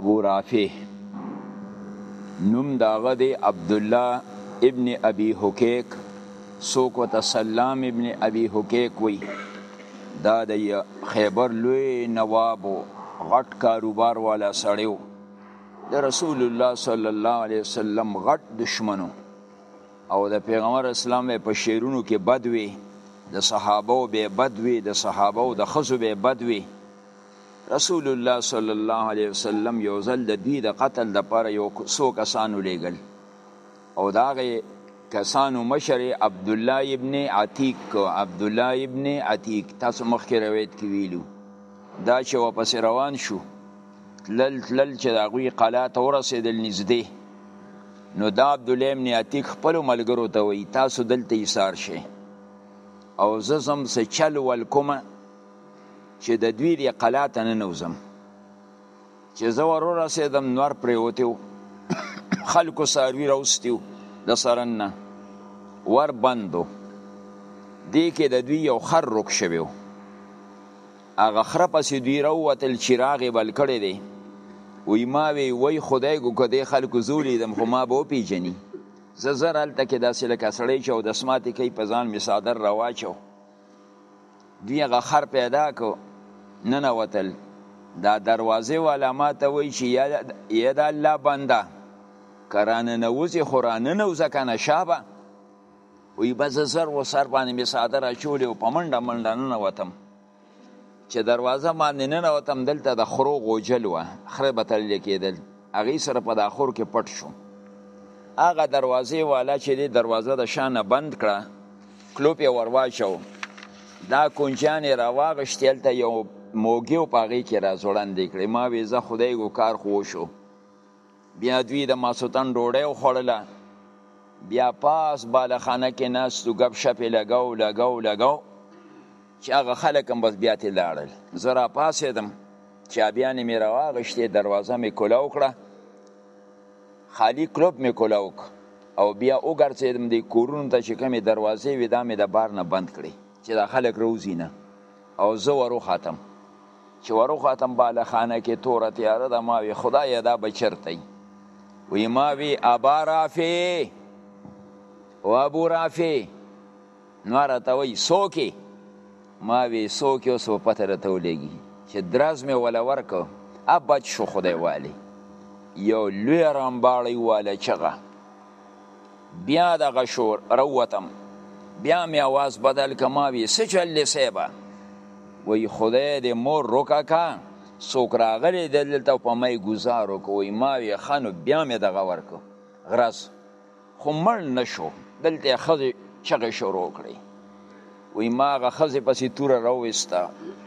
ابو رافع نوم داغه دی عبد الله ابن ابي حکيک سوق وتسلام ابن ابي حکيک وی دا د خیبر لوی نواب غټ کاروبار والا سړیو د رسول الله صلی الله علیه وسلم غټ دشمنو او د پیغمبر اسلام په شیرونو کې بدوي د صحابه او به بدوي د صحابه او د خزو به بدوي رسول الله صلی الله علیه وسلم یو ځل د دوی د قتل لپاره یو څو کسان ولېږل او د هغې کسانو مشر عبد الله ابن عتیق عبد الله ابن عتیق تاسو مخکې روایت کې ویلو دا چې واپس روان شو تلل تلل چې د هغوی قلا ته ورسېدل نږدې نو دا عبد الله ابن عتیق خپلو ملګرو ته وایي تاسو دلته ایسار شئ او زه ځم څه چل ول کومه چې د دوی دې قلا ته ننوځم چې زه ور ورسېدم نور پرېوتی و خلکو څاروي راوستي و د سرن نه ور بند و دې کې د دوی یو خر روک شوی و هغه خره پسې دوی راووتل چې راغ یې بل کړی دی وی ما وی وای خدای ګو که دې خلکو زه ولیدم خو ما به وپېژني زه زر هلته کې داسې لکه سړی چې اودس ماتې کوي په ځان مې څادر راواچو دوی هغه خر پیدا کو نه وتل دا دروازه والا ما ته وای چې یا د الله بنده کرانه نوځي خورانه نو ځکه نشابه وی بس زر و سر باندې می صادر اچولې او په منډه منډه نه وتم چې دروازه باندې ننوتم دلته د خرو غوجل وه خره به تړلې کېدل هغې سره په دا خور کې پټ شو هغه دروازې والا چې دې دروازه د شانه بند کړه کلوپ یې ورواچو دا کونجیان یې راواغشتې هلته یو موږی و په هغې کې راځوړندې کړې ما وې زه خدای ګو کار خو وشو بیا دوی د ماسوتن ډوډۍ وخوړله بیا پاس بالخانه کې ناستو ګپ شپ یې لګاو لګاو لګاو چې هغه خلک هم بس بیا ترې لاړل زه راپاڅېدم چابیانې مې راواغېشتې دروازه مې کولاو کړه خالي کلوب مې کولاو کړ او بیا وګرځېدم د کورونو ته چې کومې دروازې وې دا مې د بار نه بند کړې چې دا خلک روځي نه او زه وروختم چې وروخاتم بالا خانه کې توره تیاره ده ما وی خدای دا به چرته وي وی ما وی ابا رافع او ابو رافع نو راته وی څوکې ما وی څوکې اوس په پته راته ولېږي چې دراز مې ولا ورکو ابد شو خدای والی یو لوی رمباړی والا چغه بیا دغه شور روتم بیا می आवाज بدل کما وی سچل لسیبا وی خدای دې مور روکا کا څوک راغلی دلته په مې گزارو کوي ما وی خانو بیا می دغه ورکو غرس خو مړ نشو دلته خزه چغه شروع کړی وی ما غ خزه پسې تور راوستا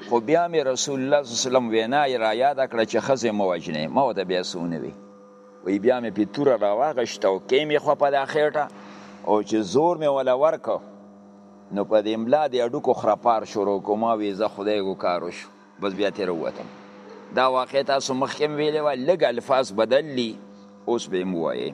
خو بیا می رسول الله صلی الله علیه وسلم وینا را یاد کړ چې خزه مو وجنه ما ته بیا سونه وی وی بیا مې په توره راواغشته او کې مې خو په دا خېټه او چې زور مې ولا ورکو نو په دې املا دې اډوکو خرپار شروع کوم او زه خدای کو کارو شو بس بیا تیر وته دا واقع تاسو مخکم ویلې و لګ الفاظ بدل لی اوس به مو وایې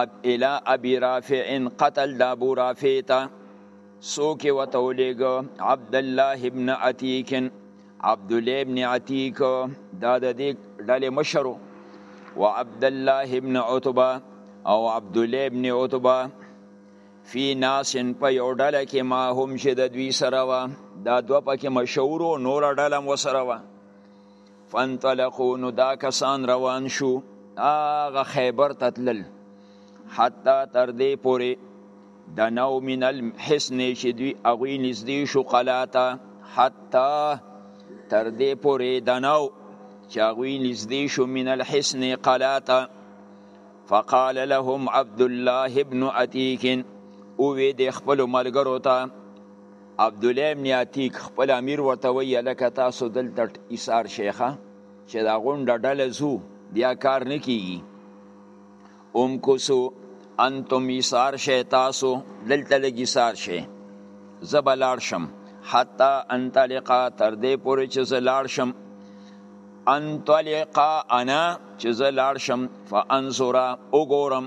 اب الى ابي رافع قتل د ابو رافع ته سوک وته ولېګ عبد الله ابن عتيق عبد الله ابن عتيق دا د دې ډلې مشرو و عبد الله ابن عتبه او عبد الله ابن عتبه فی ناس په یو ډله کې ما هم چې د دوی سره وه دا دوه پکې مشهور او نوره ډله هم ورسره وه فانطلقوا نو دا کسان روان شو هغه خیبر ته تلل حتی تر دې پورې دنو من الحسن چې دوی هغوی نږدې شو قلعه ته حتی تر دې پورې دنو چې هغوی نږدې شو من الحسن قلعه ته فقال لهم عبد الله ابن عتیق اووی د خپل ملګرو ته عبدالله ابن عتیق خپل امیر ورته وایي هلکه تاسو دلته ایثار شئ ښه چې دا غونډه ډله ځو بیا کار نه کیږي امکسو انتم ایثار شئ تاسو دلته لږ ایثار شئ زه به لاړ شم حتی انطلقا تر دې پورې چې زه لاړ شم انطلقا انا چې زه لاړ شم فانظرا وګورم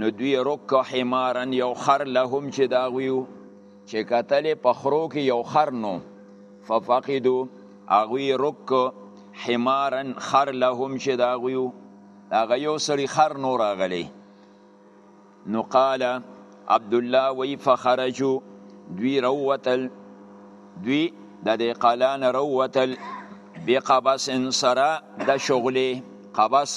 نو دوی رک حمارن یو خر لهم چې دا غویو چې کتل په خرو کې یو خر نو ففقدو اغوی رک حمارن خر لهم چې دا غویو هغه یو سړي خر نور راغلی نو قال عبد الله وی فخرجو دوی روتل دوی د دې قالان روتل بقبس سرا د شغله قبس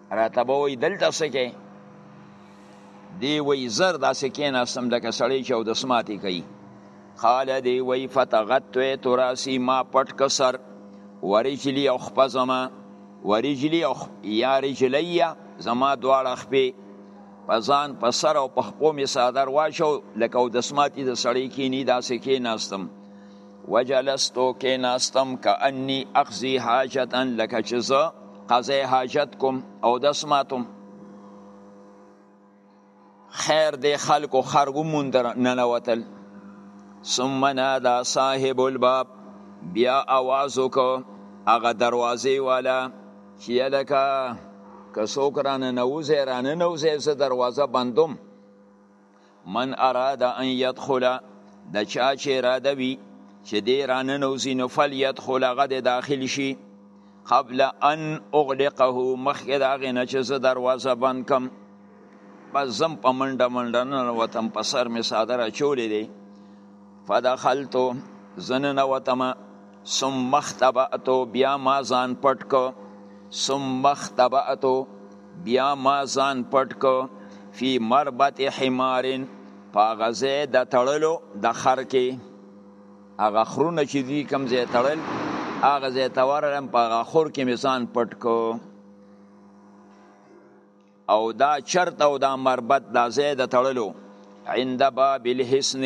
راته به وایي دلته څه کې دی وایي زر داسې کېناستم لکه سړی چې اودس ماتې کوي قال دی وایي فتغطیت راسي ما پټ که سر ورجلي او خپه زما ورجلي او یا رجلیه زما دواړه خپې په ځان په سر او په خپو مې څادر واچو لکه اودس ماتې د سړی کېني داسې کېناستم وجلست کیناستم کأنی اقضی حاجتا لکه چې زه قضای حاجت کوم او دس ماتم خیر دی خلکو خر وموند ننوتل ثم نادا صاحب الباب بیا आवाज وکړ هغه دروازې والا چې لکه که څوک رانه نوځي رانه نوځي زه دروازه بندوم من اراد ان يدخل د چا چې اراده وي چې دی راننوځي نو فلیدخل هغه د داخل شي قبل ان اغلقه مخکې د هغې نه چې زه دروازه بند کم بس زم په منډه منډه ننوتم په سر مې څادر اچولی دی فدخلت زنن وتم ثم اختبأت بیا ما ځان پټ کو ثم اختبأت بیا ما ځان پټ کو فی مربت حمار پاغزه د تړلو د خر کې هغه خرونه چې دوی کم ځای تړل هغه ځای ته ورغلم په هغه خور کې مې ځان پټ کو او دا چرت او دا مربت دا ځای د تړلو عند باب الحسن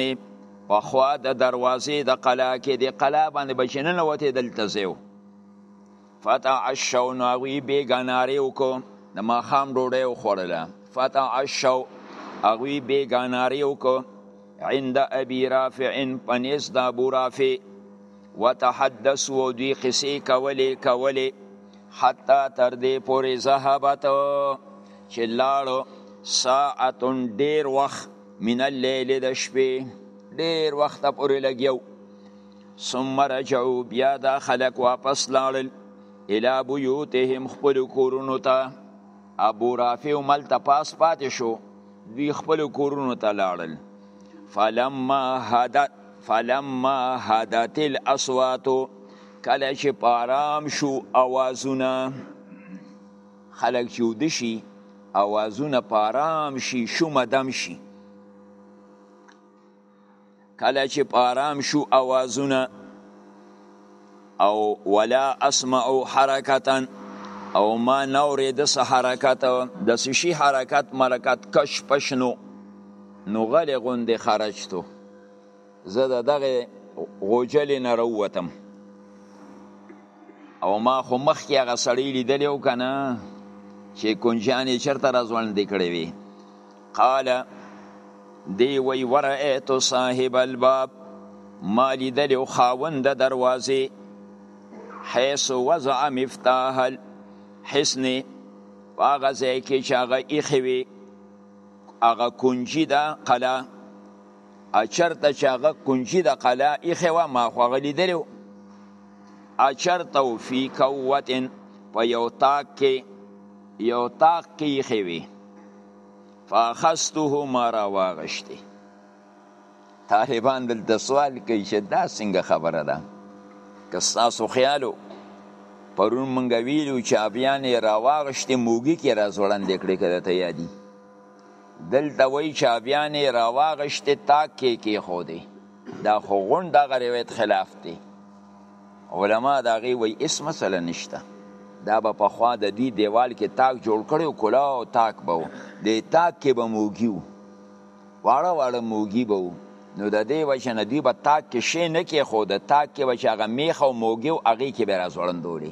په خوا د دروازې د قلا کې د قلا باندې به چې ننوتې دلته ځای و فتعشوا نو هغوی بېګا نارې وکړو د ماښام ډوډۍ وخوړله فتعشوا هغوی بېګا نارې وکړو عند ابي رافع په نس د ابو رافع وتحدث و دوی قصې کولې کولې حتی تر دې پورې ذهبت چې لاړو ساعتون ډیر وخت من اللیل د شپې ډیر وخت پورې لګیو ثم رجعو بیا دا خلک واپس لاړل الی بیوتهم خپل کورونو ته ابو رافع هم هلته پاس پاتې شو دوی خپلو کورونو ته لاړل فلما هدت فلما هدت الاصوات کله چې په آرام شو اوازونه خلک چې وده شي اوازونه په آرام شي شومه دم شي کله چې په آرام شو اوازونه او ولا اسمعو حرکتا او ما نورې د سه حرکت د سشي حرکت مرکت کش پشنو نو غلې غوندې خرجتو زه د دغه غوجلې نه راووتم او ما خو مخکې هغه سړی لیدلی و که نه چې کنجانې چېرته راځوړندې کړې وي قال دی وی ورأیت صاحب الباب ما لیدلی او خاوند دروازې حیث وضع مفتاح الحسن هغه ځای کې چې هغه ایښې وي هغه کنجي ده قلا اچرته چې هغه کنجي ده قلا ایښې وه ما خو هغه لیدلی و اچرته فی کوتن په یو تاک کې یو تاک کې ایښې وي فاخذته ما را واغشته طالبان دلته سوال کوي چې دا څنګه خبره ده که ستاسو خیالو پرون مونږ ویلو چې ابیان یې را واغشته موږي کې را ځوړندې کړې که درته یادي دلته وایي چې ابیان یې را واغشته تاک کې کېښودې دا خو غونډ دغه روایت خلاف دی علما د هغې وایي هېڅ مسله نشته دا به پخوا د دوی دیوال کې تاک جوړ کړی او کلا او تاک به و دې تاک کې به موږي و واړه واړه موږي به و نو د دې وجه نه دوی به تاک کې شی نه کېښود تاک کې به چې هغه میخ او موږي و هغې کې به یې راځوړندولې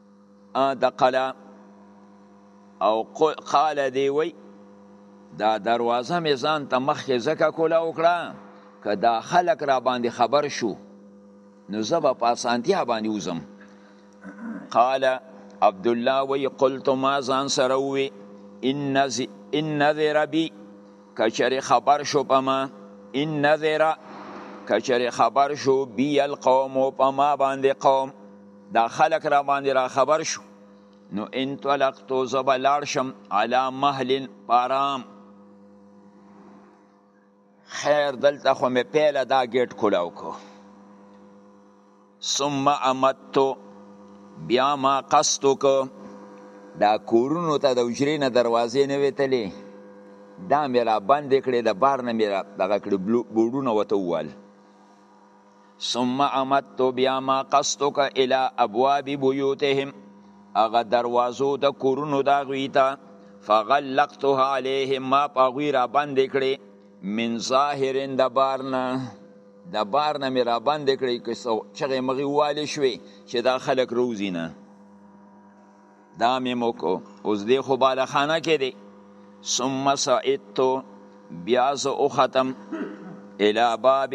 دقلا او قال دی وی دا دروازه می ځان ته مخکې زکه کولا وکړه که دا خلک را باندې خبر شو نو زه به په اسانتیا باندې وزم قال عبد الله وی قلت ما ځان سره وی ان ان نذر بی کچری خبر شو پما ان نذر کچری خبر شو بی القوم پما باندې قوم دا خلق را باندې را خبر شو نو انطلقتو زبا لاړ شم علا مهل پارام خیر دلته خو مې پیله دا ګیټ کولاو کو ثم امتو بیا ما قصدو کو دا کورونو ته د اجرې نه دروازې نه ویتلې دا مې را بند کړې د بار نه مې را دغه کړې بورونه وته ووال ثم امدت بیا ما قصتک الى ابواب بیوتهم هغه دروازو د کورونو دا غوی ته فغلقتها علیهم ما په غوی را باندې کړې من ظاهر د بارنا د بارنا می را باندې کړې چې چغې مغي والی شوې چې دا خلک روزي نه دا مې موکو اوس دی خو بالخانه کې دی ثم سعدتو بیا زه وختم الی باب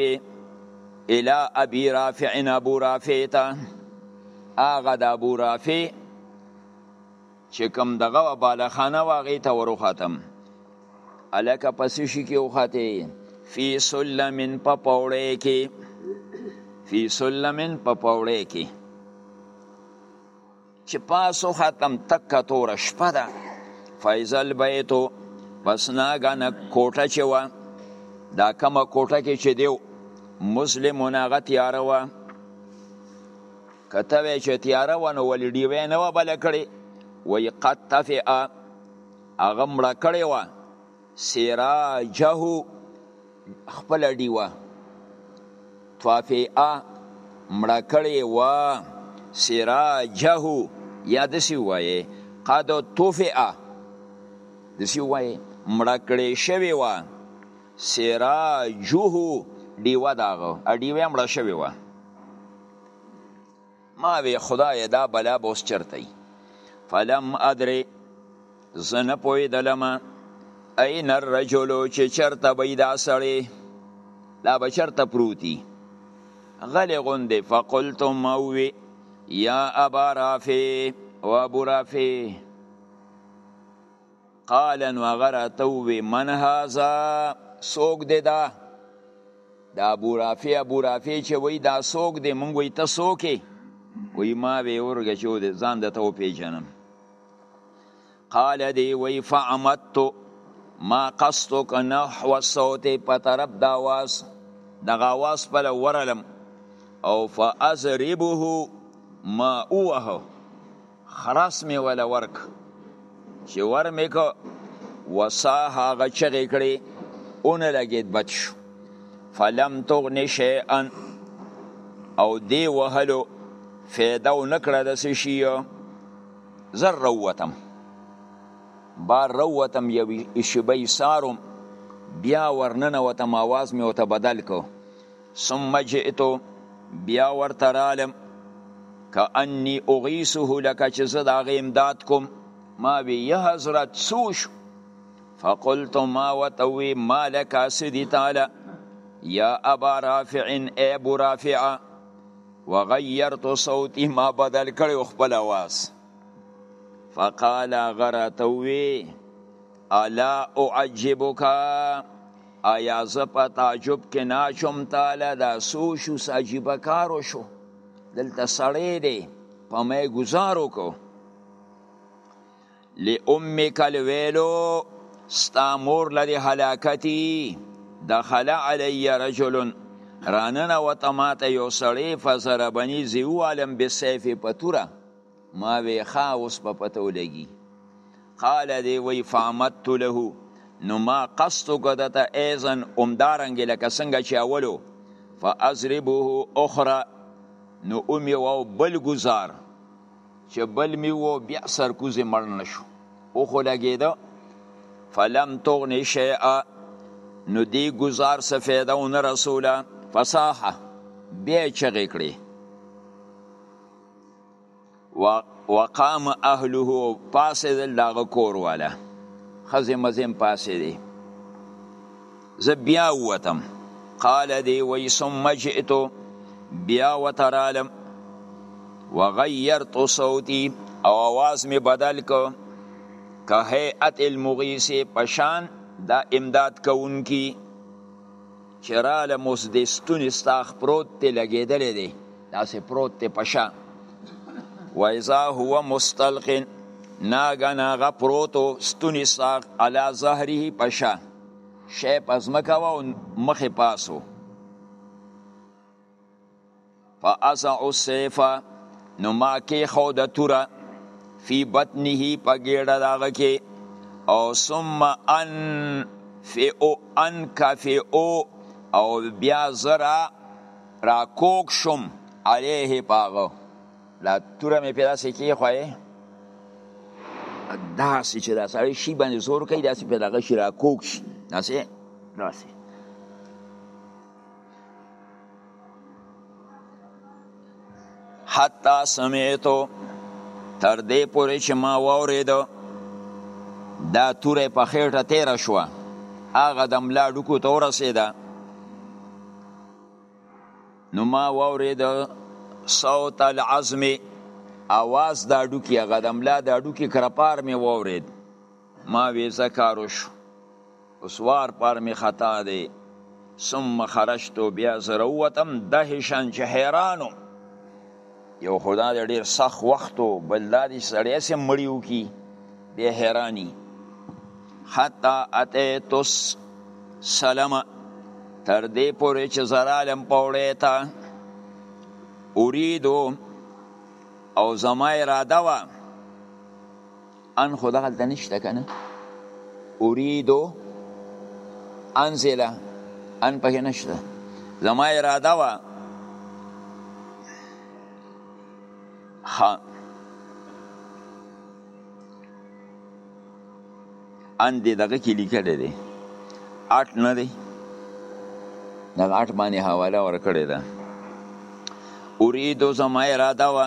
الی ابي رافع ابو رافع ته هغه د ابو رافع چې کوم دغه بالخانه و هغې ته ور وختم هلکه په څه شي کې وختې فی سلم په پوړی کې فی سلم په پوړی کې چې پاسو ختم تکه تور شپه ده فیضل بیتو پس ناګانه کوټه چې وه دا کومه کوټه کې چې دیو مسلمون هغه تیاره وه که ته وایې چې تیاره وه نو ولې ډیوه نه وه بله کړې وایي قد طفعه هغه مړه کړې وه سراجه خپله ډیوه طافعه مړه کړې وه سراجه یا داسې ووایې قد طفئه داسې ووایې مړه کړې شوې وه سراجه ډیوه د هغه ډیوه یې مړه شوې وه ما وی خدای دا بلا به اوس چرته ای فلم ادري زه نه پوهېدلم این الرجل چې چرته به دا سړی دا به چرته پروتي غلې غوندې فقلت ما وی یا ابا رافع و ابو رافع قال نو هغه راته ووی من هذا څوک دی دا د ابو رافع ابو رافع چې وای دا څوک دی مونږ وای ته څوک وای ما به ورګه چې د ځان د تو پیژنم قال دی وای فعمت ما قصتک نحو الصوت په طرف د आवाज د غواس په ورلم او فازربه ما اوه خرس می ول ورک چې ور می کو وسا هغه چغې کړې اون لګید بد شو فلم تغنی شیئا او دی وهلو فیده و نکړه د څه شي زر روتم بار روتم یو شبی سارم بیا ورننه وتم آواز می وته بدل کو ثم جئتو بیا ورته رالم کأنی اغیثه لکه چې زه د هغې امداد کوم ما وی یا حضرت څه وشو فقلت ما ورته وی ما لکه څه دي تاله یا ابا رافع ای ابو رافع وغیرت صوتی ما بدل کړی خپل اواز فقال غراتوی الا اعجبک ایا زه په تعجب کې ناچوم تعالی دا سو شو ساجیب کار وشو دلته سړی دی په مې گزار وکړو لامک الویلو ستا مور لري هلاکتي دخل علی رجل راننه وته ماته یو سړی فزربنی زیو عالم بسیف پتوره ما وی ښا اوس په پته ولګی قال دی وی فامت له نو ما قصد کدته ایزن امدارنګ لکه څنګه چې اولو فازربه اخرى نو اومی وو بل گزار چې بل می وو بیا سرکوزه مړ نشو او خو لګیده فلم تغنی شیئا نو دی گزار څه فایده و نه رسوله فصاحه بیا چغې کړې وقام اهله او پاسېدل د هغه کور والا ښځې مزې هم پاسېدې زه بیا ووتم قال دی وی ثم جئتو بیا وترالم وغیرت صوتی او آواز می بدل کو که هیئت المغیث پشان دا امداد کونکی چه رالم اوس دی ستونی ستاخ پروت دی لګیدلی دی داسې پروت دی پشا و اذا هو مستلقن ناګن هغه پروتو ستونی ساق علا زهره پشا شی پزمکه و مخ پاسو فاسع السيف نو ما کې خو د توره فی بطنه په ګیړه داغه کې او ثم ان فی او ان کفی او او بیا زرا را کوک شم علیه پاغه دا توره می پیدا سی کې خو دا سی چې دا سړی شی باندې زور کوي دا سی پیدا غشي را کوک شي دا سی دا سی حتی سمعتو تر دې پورې چې ما واورید دا توره په خېټه تیر شو هغه د ملا ډکو ته ورسېده نو ما واورید صوت العظم اواز دا ډوکی هغه د ملا دا ډوکی کرپار می واورید ما ویزه کار وشو اوس وار پار می خطا دی ثم خرجت بیا زره وتم دهشن چې حیرانو یو خدا دې ډیر سخت وخت او بل دا دې سړی سم مړیو کی به حیرانی حتا اتیتس سلام تر دې پورې چې زرالم پوړې تا اوریدو او زما اراده وه ان خو دغلته نشته کنه اریدو انزله ان پکې نشته زما اراده وا خان ان دې دغه کې لیکل دي اټ نه دی دا اټ باندې حواله ورکړې ده اریدو زما اراده وا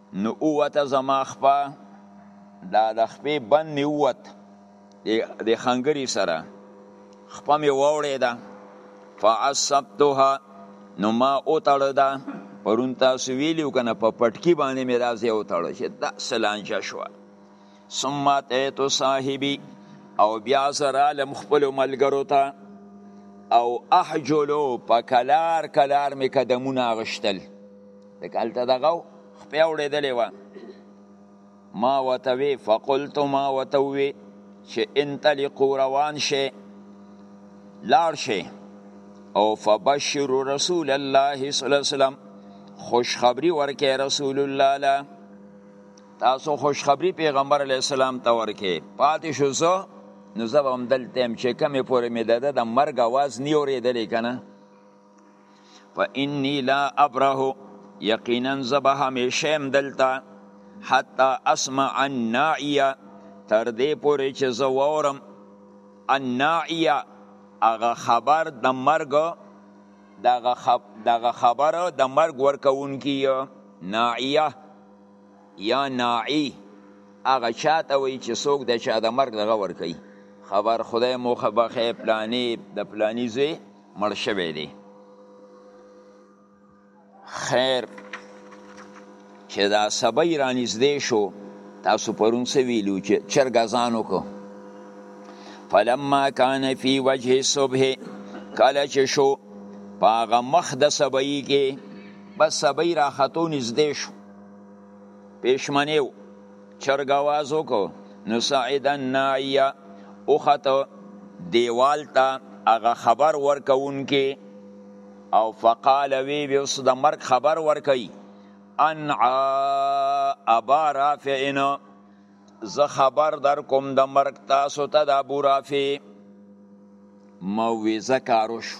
نو ووته زما خپه دا د خپې بند می ووت د خنګری سره خپه می ووړې ده فعصبتها نو ما او تړه ده پرون تاسو ویلیو کنه په پټکی باندې می دا زه او تړه چې دا سلانجه شو ثم تیتو صاحبی او بیا زرا لم خپل ملګرو ته او احجلو په کلار کلار می قدمونه غشتل ځکه هلته دغه خپې اوړېدلې وه ما ورته وې فقلت ما ورته وې چې انطلقو روان شئ لاړ شئ او فبشر رسول الله صلی الله علیه وسلم خوشخبری ورکې رسول الله لا تاسو خوشخبری پیغمبر علی السلام ته ورکې پاتې شو زه نو زه به هم دلته هم چې کمې پورې مې د د مرګ اواز نی اورېدلی که نه فإني لا أبره یقینا زه به همیشه یم دلته حتی اسمع الناعیه تر دې پورې چې زه واورم الناعیه هغه خبر د مرګ دغه خب دغه خبر د مرګ ورکوونکی ناعیه یا ناعی هغه چاته وایي چې څوک د چا د مرګ دغه ورکوي خبر خدای مو خبخې پلانی د پلانی زوی مړ شوی دی خیر چې دا سبی رانږدې شو تاسو پرون څه ویلو چې چرګ اذان وکړو فلما کان فی وجه صبح کله چې شو په هغه مخ د سبی کې بس سبی راختو نږدې شو پېشمنې و چرګ اواز وکړو نو سعید الناعیه اوخته دیوال ته هغه خبر ورکونکي او فقال وی وی اوس د مرګ خبر ورکي ان ابا رافعن زه خبر در کوم د مرګ تاسو ته د ابو رافع موزه کارو شو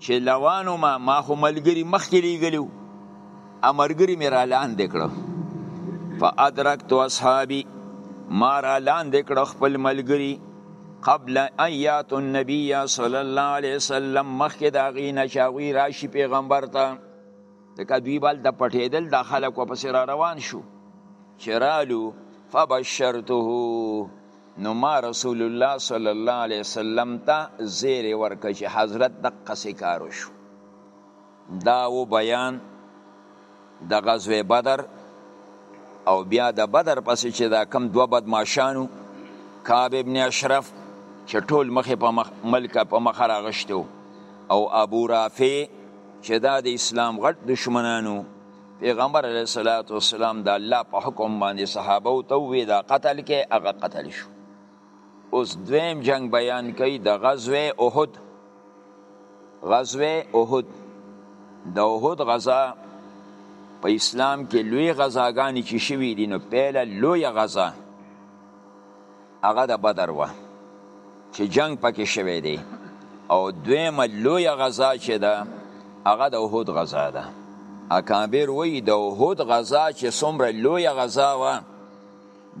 چې لوانو ما ما خو ملګری مخکې لیږلیو امرګری مې را لاندې کړو فادرکت اصحابي ما را لاندې کړو خپل ملګری قبل ایات النبی صلی الله علیه وسلم مخکې دا غي نشاوی راشي پیغمبر ته ځکه دوی بل د پټېدل د خلکو پسې را روان شو چې رالو فبشرته نو ما رسول الله صلی الله علیه وسلم ته زیر ورکړ چې حضرت د قصې کار وشو دا و بیان د غزوه بدر او بیا د بدر پسې چې دا کم دوه بدمعشانو کعب ابن اشرف چې ټول مخې په مخ ملک په مخ راغشتو او ابو رافع چې دا د اسلام غټ دشمنانو پیغمبر علیه الصلاۃ والسلام د الله په حکم باندې صحابه ته وی دا قتل کې هغه قتل شو اوس دویم جنگ بیان کوي د غزوه احد غزوه احد د احد غزا په اسلام کې لوی غزاګانی چې شوې دي نو پیله لوی غزا هغه د بدر وه چې جنگ پکې شوی دی او دویمه لوی غزا چې ده هغه د احد غزا ده اکابر وی د احد غزا چې څومره لوی غزا وه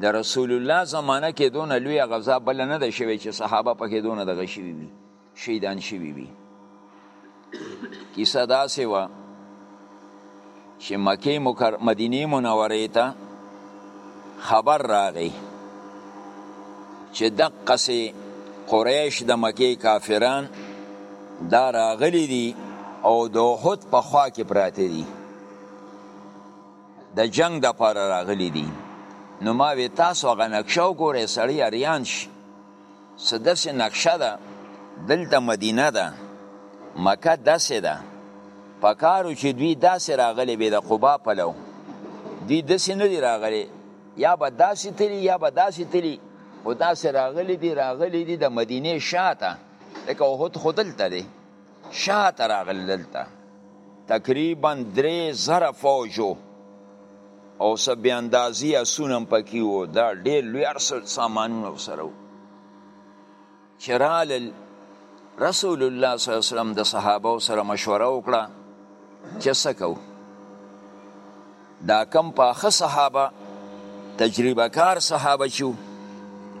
د رسول الله زمانه کې دونه لوی غزا بل نه ده شوی چې صحابه پکې دونه دغه شوي وي شهیدان شوي وي کیسه داسې وه چې مکه مکر مدینه منوره ته خبر راغی چې دقه سي قریش د مکه کافران دا راغلي دي او د احد په خوا کې پراته دي د جنگ د پاره راغلي دي نو ما وی تاسو غنښو ګوره سړی اریان شي څه داسې نقشه ده دلته مدینه ده مکه داسې ده په کارو چې دوی داسې راغلي وي د قبا پلو دوی داسې نه دي راغلي یا به داسې تلي یا به داسې تلي خو داسې راغلي دي راغلي دي د مدینې شاته لکه احد خو دلته دی شاته راغل دلته تقریبا درې زره فوجو او څه بې اندازې اسونه هم پکې وو دا ډېر لوی هر څه سامانونه ورسره وو چې رالل رسول الله صلی الله علیه وسلم د صحابه سره مشوره وکړه چې څه کوو دا کم پاخه صحابه تجربه کار صحابه چو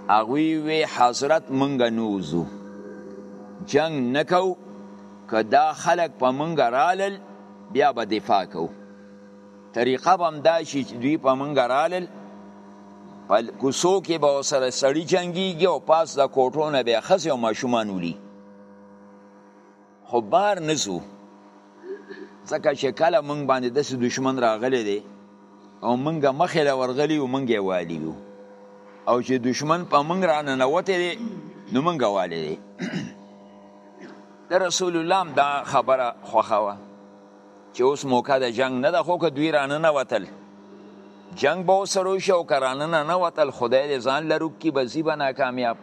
اغوی وی حضرت منګه نوزو جنگ نکو که دا خلق په منګه رالل بیا به دفاع کو طریقه به هم دا شي چې دوی په منګه رالل په کوسو کې به سره سړی جنگیږي او پاس د کوټو نه به خزه او ماشومان ولي خو بار نه ځو ځکه چې کله مونږ باندې داسې دشمن راغلی دی او مونږ مخې له ورغلی یو مونږ یې والي یو او چې دشمن په مونږ را ننوتی دی نو مونږ والي دی د رسول الله هم دا خبره خوښه وه چې اوس موقع د جنګ نه ده خو که دوی را ننوتل جنګ به ورسره وشي او که را ننوتل خدای دې ځان لرو کي به ځي به ناکامیاب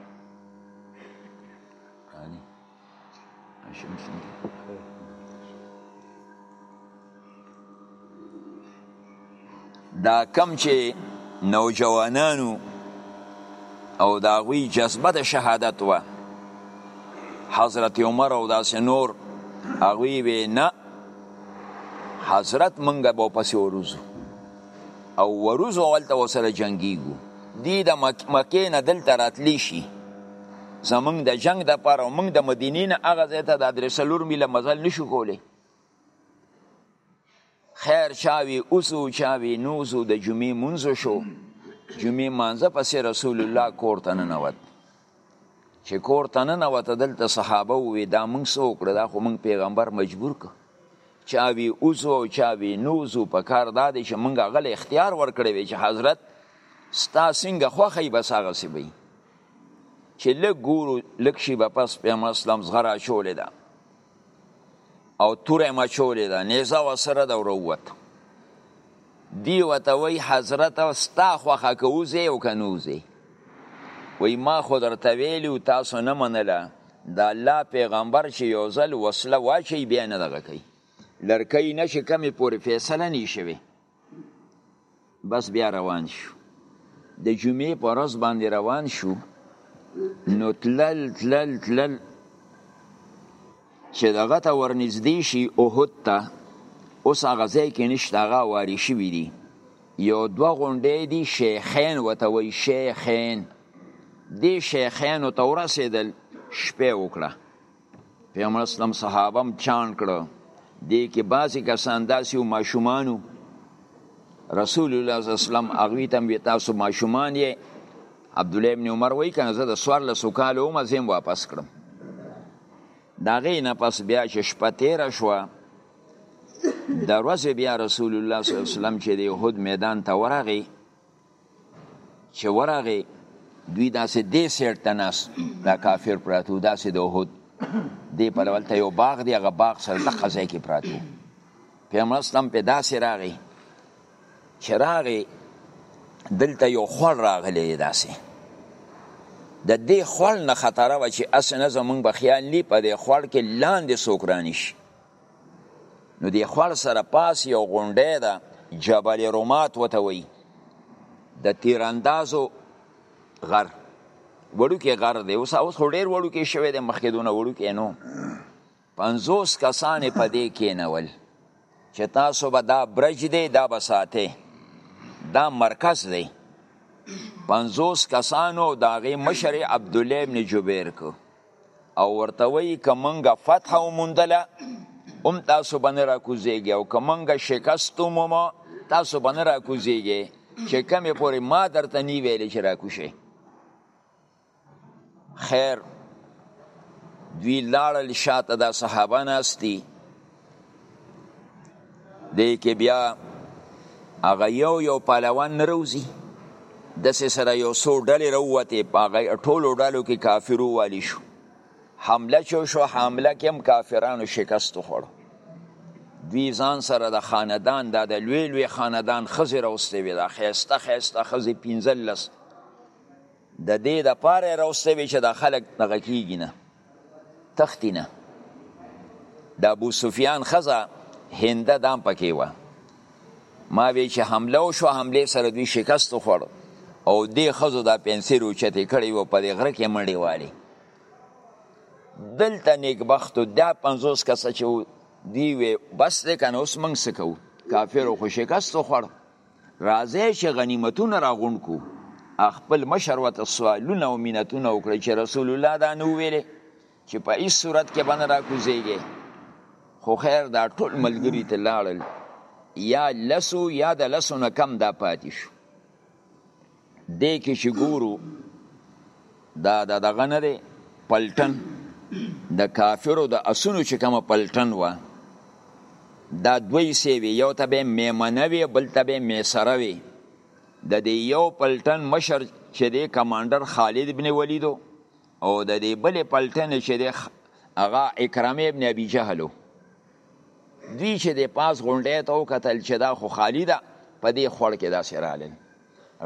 دا کم چې نوجوانانو او دا غوی جذبه د شهادت و حضرت عمر او داس نور هغوی وی نه حضرت منګه به پسې وروزو او وروزو غلطه وسره جنگیگو دی د مکه نه دلته راتلی شي زمونږ د جنگ د پاره او مونږ د مدینې نه هغه ځای ته د درې څلور میله مزل نشو کولی خیر چاوي اوسو چاوي نوزو د جمعې مونځ شو جمعې مانځه پسې رسول الله کور ته ننوت چې کور ته نه نوته دلته صحابه وې دا موږ څه وکړه دا خو موږ پیغمبر مجبور کړ چا وی اوزو او چا وی نوزو په کار دا دی چې موږ غل اختیار ورکړی وی چې حضرت ستا څنګه خوښی بس هغه سی وی چې لږ ګورو لږ شي به پس پیغمبر اسلام زغرا شولې ده او توره مچولې ده نیزه وسره ده وروت دی وته وی حضرت ستا خوخه کوزه او کنوزه وی ما خو درته ویلو تاسو نه منله د الله پیغمبر چې یو ځل وسله واچي بیا نه دغه کوي لړکۍ نشي کمې پورې فیصله نه شوي بس بیا روان شو د جمعې په ورځ باندې روان شو نو تلل تلل تلل چې دغه ته ورنږدې شي احد ته اوس هغه ځای کې نشته هغه واري شوي دي یو دوه غونډې دي شیخین ورته وایي شیخین دې شیخینو ته ورسېدل شپه وکړه پیغمبر اسلام صحابه هم چان کړو دی کې بعضی کسان داسې او ماشومانو رسول الله صلی الله علیه وسلم هغه ته وی تاسو ماشومان یې عبد الله ابن عمر وای کنه زه د سوار له سوکال او مزم واپس کړم دا غي نه پس بیا چې شپه تیر شو د ورځې بیا رسول الله صلی الله علیه وسلم چې د یهود میدان ته ورغی چې ورغه دوی داسې دې سیټ ته ناس دا کافر پراتو داسې د احد دې په لولته یو باغ دی هغه باغ سره د خزې کې پراتو پیغمبر اسلام په داسې راغی چې راغی دلته یو خور راغلی داسې د دې خور نه خطر و چې اسنه زمونږ بخیال لی په دې خور کې لاندې سوکرانیش نو دی خوړ سره پاس یو غونډه ده جبل رومات وته وی د تیراندازو غر وړو کې غر دی اوس اوس ډیر وړو کې شوی د مخکدونه وړو کې نو 50 کسانې په دې کې نول چې تاسو به دا برج دی دا به ساته دا مرکز دی 50 کسانو دا غي مشر عبد الله ابن جبیر کو او ورته وایي که مونږه فتح وموندله هم تاسو به نه راکوزیږئ او که مونږه شکست ومومو تاسو به نه راکوزیږئ چې کمې پورې ما درته نی ویلې چې راکوشئ خیر دوی لاړل شاته دا صحابه ناستی دی کې بیا هغه یو یو پهلوان نه روزي داسې سره یو څو ډلې راووتې په هغه ټولو ډلو کې کافر ووالي شو حمله چې وشوه حمله کې هم کافرانو شکست وخوړو دوی ځان سره د خاندان دا د لوی لوی خاندان ښځې راوستې وې دا ښایسته ښایسته ښځې پنځلس د دې د پاره یې راوستی وي چې دا خلک دغه کېږي نه تښتي نه د ابو سفیان ښځه هنده دام پکې وه ما وی چې حمله وشوه حملې سره دوی شکست وخوړ او دې ښځو دا پنسې روچتې کړې وه په دې غره کې منډې والې دلته نیکبختو دا پنځوس کسه چې دی وی بس دی کنه اوس موږ څه کوو کافرو خو شکست وخوړ راځئ چې غنیمتونه را غونډ کو خپل مشر وته سوالونه او مینتونه وکړي چې رسول الله دا نو ویلې چې په هیڅ صورت کې باندې را کوزیږي خو خیر دا ټول ملګری ته لاړل یا لسو یا د لسو نه کم دا پاتې شو دې کې چې ګورو دا د دغه نه دی پلټن د کافرو د اسونو چې کومه پلټن وه دا دوی سی وی یو ته به میمنه وی بل ته به میسره وی د دې یو پلټن مشر چې دی کمانډر خالد ابن ولید او د دې بل پلټن چې دی هغه اکرامه ابن ابي جهلو دوی چې د پاس غونډې ته وکتل چې دا خو خالی ده په دې خړ کې داسې راغلل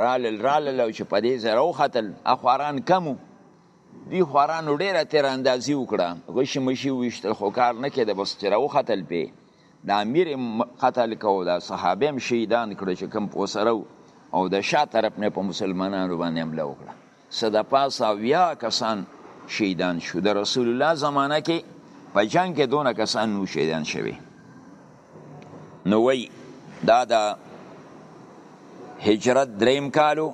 رالل رالل او چې په دې زره وختل اخواران کمو دی خوارانو ډیره تیر اندازي وکړه غشي مشي وشتل خو کار نه کېده بس چې راوختل پې د امیر قتل کو د صحابه هم شهیدان کړو چې کم پوسرو او د شا طرف نه په مسلمانانو باندې حمله وکړه څه د پاسه اویا کسان شهیدان شو د رسول الله زمانه کې په جنگ کې دونه کسان نو شهیدان شوي نو وی دا د هجرت دریم کالو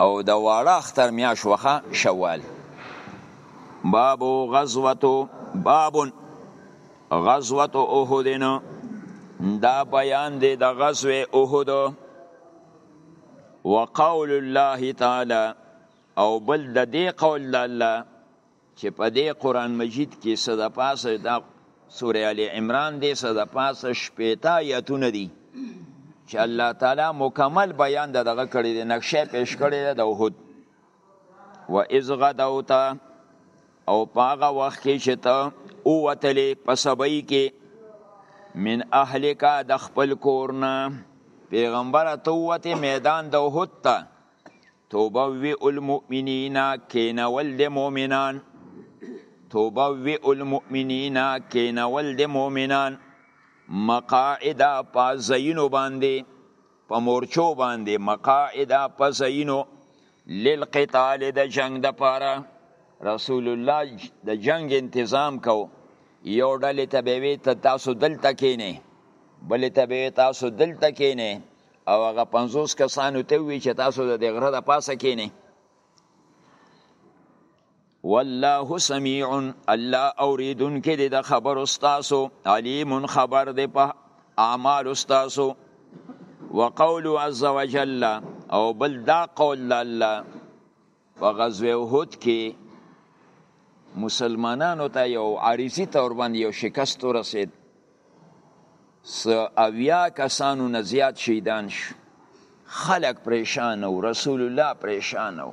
او د واړه اختر میاش وخه شوال باب غزوتو باب غزوتو احدن دا بیان دی د غزوه احد وقول الله تعالی او بل د دې قول د الله چې په دې قران مجید کې څه د پاسه دا سوره ال عمران دې څه د پاسه شپېته آیتونه دي چې الله تعالی مکمل بیان دغه کړی دی نقشه پیش کړی ده د احد و اذ غدوت او پاغه وخت کې چې ته او وتلې په سبای کې من اهلک د خپل کورنا پیغمبر ته وته میدان د احد ته توبه وی المؤمنین کینول د مؤمنان توبه وی المؤمنین کینول د مؤمنان مقاعد پازینو باندې په مورچو باندې مقاعد په ځایونو للقتال د جنگ د پاره رسول الله د جنگ انتظام کو یو ډلې ته به وی ته تاسو دلته کینې بلې ته به تاسو دلته کینې او هغه 50 کسانو ته وی چې تاسو د غره د پاسه کینې والله سمیع الله اوریدونکی دی د خبرو ستاسو علیم خبر دی په اعمالو ستاسو وقول عز وجل او بل دا قول د الله په غزوه احد کې مسلمانانو ته یو عارضی تور باندې یو شکست ورسید س اویا کسانو نه زیات شهیدان شو خلک پریشان او رسول الله پریشان او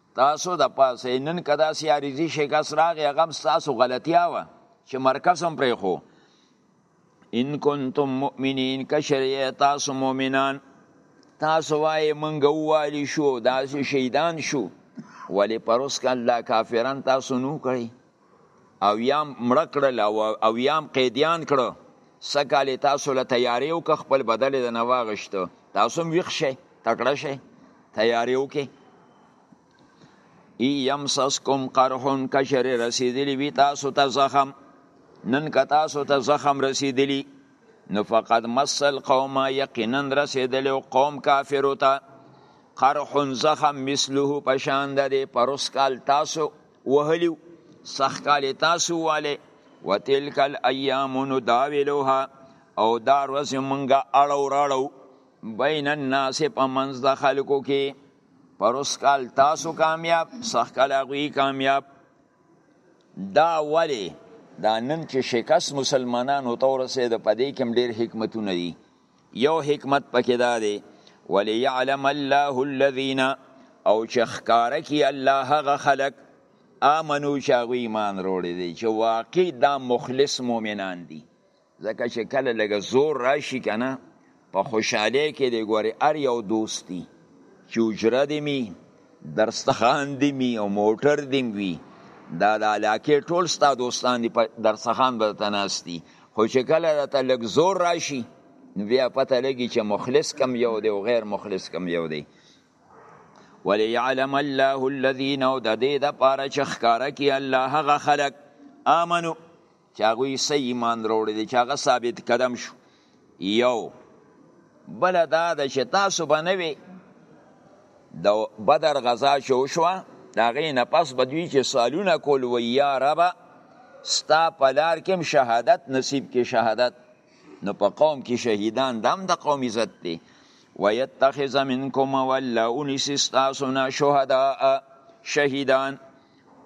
تاسو د پاسه نن که داسې عارضي شکست راغی هغه هم ستاسو غلطیا وه چې مرکز هم پرېښو ان کنتم مؤمنین که شریعه تاسو مؤمنان تاسو وایې مونږ ووالي شو داسې شهیدان شو ولې پروس که الله کافران تاسو نو کړی او یا مړه کړل او یا هم قیدیان کړه څه کال یې تاسو له تیارې وکړه خپل بدل یې نه واغېسته تاسو هم ویښ شئ تکړه شئ تیارې وکړئ یمسسکم قرح کشر رسیدلی وي تاسو ته زخم نن که تاسو ته زخم رسیدلی نو فقط مسل قوم یقینا رسیدلی قوم کافرو ته قرح زخم مثله پشان ده پروس کال تاسو وهلی سخت کال تاسو واله وتلک الايام نداولها او دا ورځ مونږه اړو راړو بین الناس په منځ د خلکو کې پروس کال تاسو کامیاب سخت کال هغوی کامیاب دا ولی دا نن چې شکست مسلمانانو ته ورسېده په دې کې هم ډېر حکمتونه دي یو حکمت پکې دا دی وليعلم الله الذين او چې ښکاره کی الله هغه خلق امنو چې هغه ایمان وروړي دي چې واقعي دا مخلص مؤمنان دي ځکه چې کله لګ زور راشي کنه په خوشحالي کې دی ګوري ار یو دوستي چې اجره دې می درستخان دې وي او موټر دې وي دا د علاقې ټول ستا دوستان دي په درستخان به درته ناست دي خو چې کله درته لږ زور راشي نو بیا پته لګي چې مخلص کم یو دی او غیر مخلص کم یو دی وليعلم الله الذين او د دې د پاره چې ښکارا کی الله هغه خلق امنو چې هغوی یې صحیح ایمان راوړی دی چې هغه ثابت قدم شو یو بله دا ده چې تاسو به نه وی د بدر غزا چې وشوه د هغې نه پس به دوی چې سوالونه کول و یا ربه ستا په لار کې شهادت نصیب کې شهادت نو په قوم کې شهیدان د هم د قوم عزت دی ويتخذ منكم ولا انس استاسنا شهداء شهیدان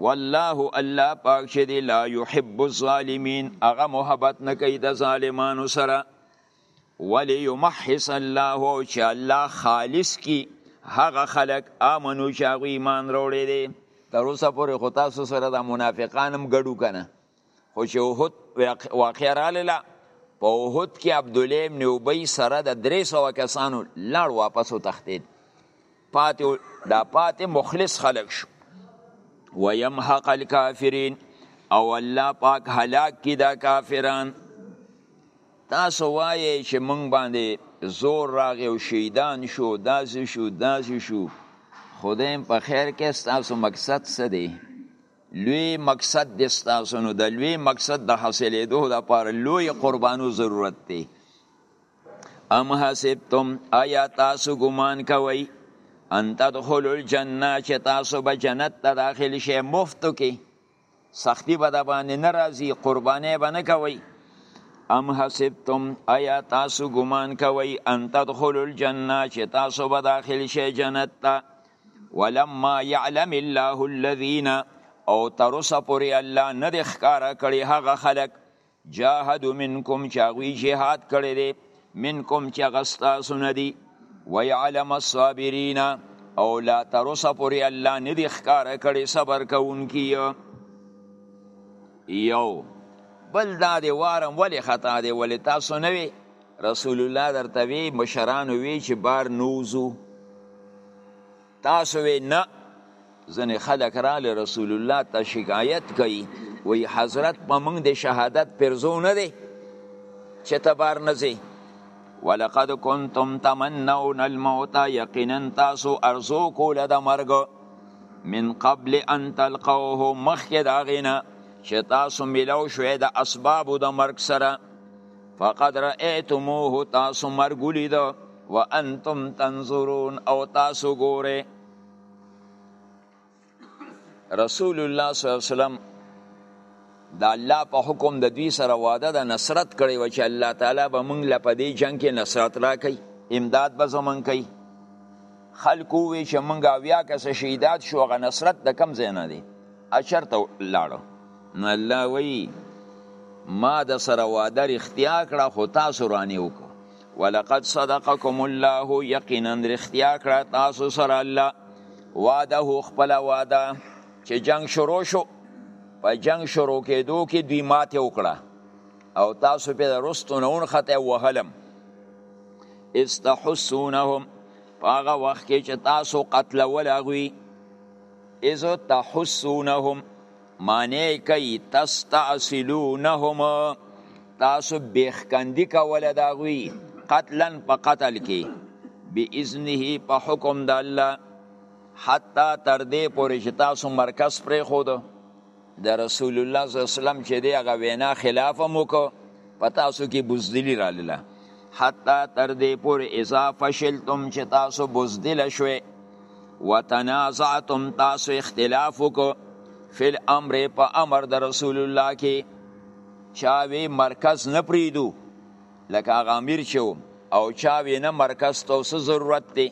والله الله پاک چې دی لا يحب الظالمين هغه محبت نه کوي د ظالمانو سره ولی يمحص الله او چې الله خالص کی هغه خلق امنو چې هغه ایمان وروړي دي تر اوسه پورې خو تاسو سره د منافقانم ګډو کنه خو چې احد واقع رااله په احد کې عبد الله ابن ابي سره د 300 کسانو لاړ واپس وتښتید پاتې دا پاتې مخلص خلق شو ويمحق الكافرين او الله پاک هلاک کی دا کافران تاسو وایې چې مونږ باندې زور راغی او شهیدان شو داسې شو داسې شو خدایم په خیر کې ستاسو مقصد څه دی لوی مقصد د ستاسو نو د لوی مقصد د حاصلېدو لپاره لوی قربانو ضرورت دی ام حسبتم آیا تاسو ګمان کوئ ان تدخلوا الجنه چې تاسو به جنت ته داخل شئ مفتو کې سختی به د باندې نه راځي قربانې به نه کوئ ام حسبتم آیا تاسو ګمان کوئ ان تدخلوا الجنه چې تاسو به داخل شئ جنت ته ولما يعلم الله الذين او تر اوسه پورې الله نه دی ښکاره کړی هغه خلک جاهدو منکم چې هغوی جهاد کړی دی منکم چې هغه ستاسو نه دي ویعلم الصابرین او لا تر اوسه پورې الله نه دی ښکاره کړی صبر کوونکي یو بل دا دی وارم ولې خطا دی ولې تاسو نه وي رسول الله درته وی مشرانو وی چې بار نوزو تاسو وی نه ځنې خلک راله رسول الله ته شکایت کوي وی حضرت په موږ د شهادت پرځو نه دی چې ته بار نه ځې ولقد کنتم تمنون الموت یقینا تاسو ارزو کوله د مرګ من قبل ان تلقوه مخکې د هغې نه چې تاسو میلاو شوې د اسبابو د مرګ سره فقد رأيتموه تاسو مرګ ولید وانتم تنظرون او تاسو ګوره رسول الله صلی الله علیه وسلم د الله په حکم د دوی سره وعده د نصرت کړی و چې الله تعالی به موږ له په دې جنگ کې نصرت راکړي امداد به زمونږ کوي خلک ووی چې موږ اویا کسه شهیدات شو هغه نصرت د کم ځای نه دی اچرته لاړو نو الله وی ما د سره وعده رښتیا کړه خو تاسو رانه وکړه ولقد صدقکم الله یقینا رښتیا کړه تاسو سره الله وعده خپل وعده چې جنگ شروع شو په جنگ شروع کېدو کې دوی ماته وکړه او تاسو په رستو نه ونخته وهلم استحسونهم هغه وخت کې چې تاسو قتل ولاغوي اذ تحسونهم معنی یې کوي تستأصلونهم تاسو بیخکندي کوله د هغوی قتلا په قتل کې باذنه په حکم د الله حتی تر دې پورې چې تاسو مرکز پرېښود د رسول الله صلی الله علیه وسلم چې دی هغه وینا خلاف هم وکړو په تاسو کې بزدلي رالیله حتی تر دې پورې اذا فشلتم چې تاسو بزدله شوئ وتنازعتم تاسو اختلاف وکړو فی الامر په امر د رسول الله کې چاوی مرکز نه پریدو لکه هغه امیر چې او چاوی نه مرکز ته څه ضرورت دی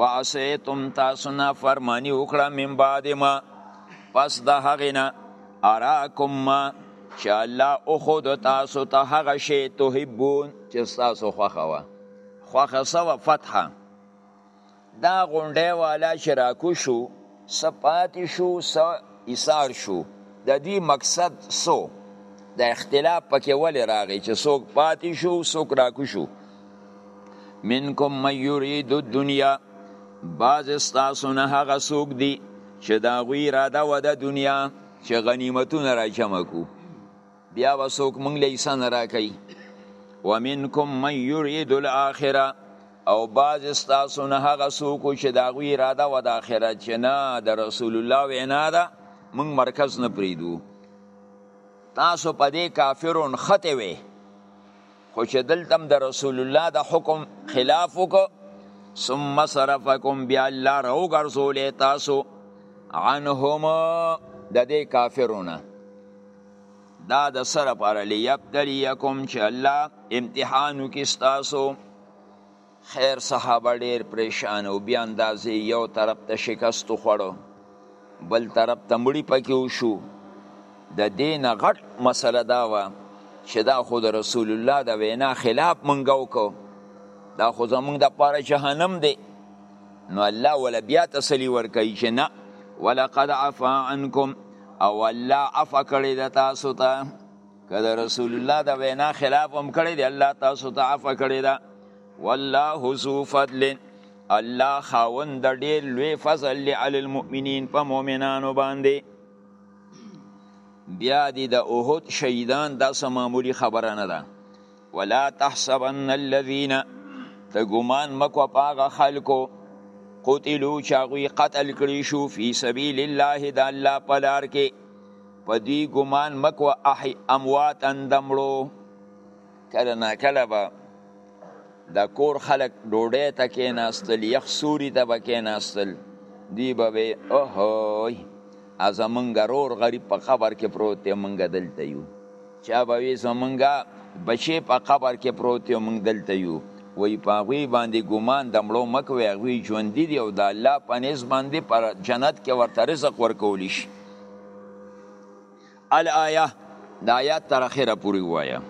وعصیتم تاسو نه فرمانی وکړه من بعد ما پس د هغې نه اراکم ما چې الله او خود تاسو ته هغه شی تحبون چې تاسو خوښه وه خوښه سوه فتحه دا غونډی والا چې راکوز شو څه پاتې شو څه ایسار شو د دوی مقصد څه د اختلاف پکې ولې راغی چې څوک پاتې شو څوک راکوز شو منکم من یرید الدنیا بعض ستاسو نه هغه څوک دی چې د هغوی اراده وه د دنیا چې غنیمتونه راجمع کړو بیا به څوک موږ له حصه نه راکوي ومنکم من یرید الاخره او بعض ستاسو نه هغه څوک چې د هغوی اراده وه د آخرت چې نه د رسول الله وینا ده موږ مرکز نه پریږدو تاسو په دې کافرو نښتې وې خو چې دلته هم د رسول الله د حکم خلاف وکړو ثم صرفکم بیا الله راوګرځولې تاسو عنهم د دې کافرونه دا د سر لپاره لیبتلیکم چې الله امتحان وکړي ستاسو خیر صحابه ډیر پریشان او بیا اندازې یو طرف ته شکست خوړو بل طرف ته مړی پکې وشو د دین غټ مسله دا و چې دا خو د رسول الله د وینا خلاف منګو کو دا خو زمونږ د پاره جهنم دی نو الله ولا بیا تسلی ورکوي چې نه ولقد عفا عنکم او الله عفا کړی د تاسو ته که د رسول الله د وینا خلاف هم کړی دی الله تاسو ته عفا کړی ده والله ذو فضل الله خاوند د ډیر لوی فضل علی المؤمنین په مؤمنانو باندې بیا دی د اوهد شهیدان دا سمامولی خبره نه ده ولا تحسبن الذين ته ګمان مکو پاغه خلکو قتلو چاغوی قتل کړی شو فی سبیل الله د الله په لار کې په دوی ګمان مکو احی اموات اندمړو کله نا کله به د کور خلک ډوډۍ ته کېناستل یخ سوري ته به کېناستل دوی به وی اوهوی ازمنګ رور غریب په خبر کې پروت دی منګ دلته یو چا به وی زمونږ بچی په قبر کې پروت دی او مونږ دلته یو وی په هغوی باندې ګمان د مړو مه کوئ هغوی ژوندي دي او د الله په نزد باندې په جنت کې ورته رزق ورکول شي الآیه د آیات تر اخره پوری وایا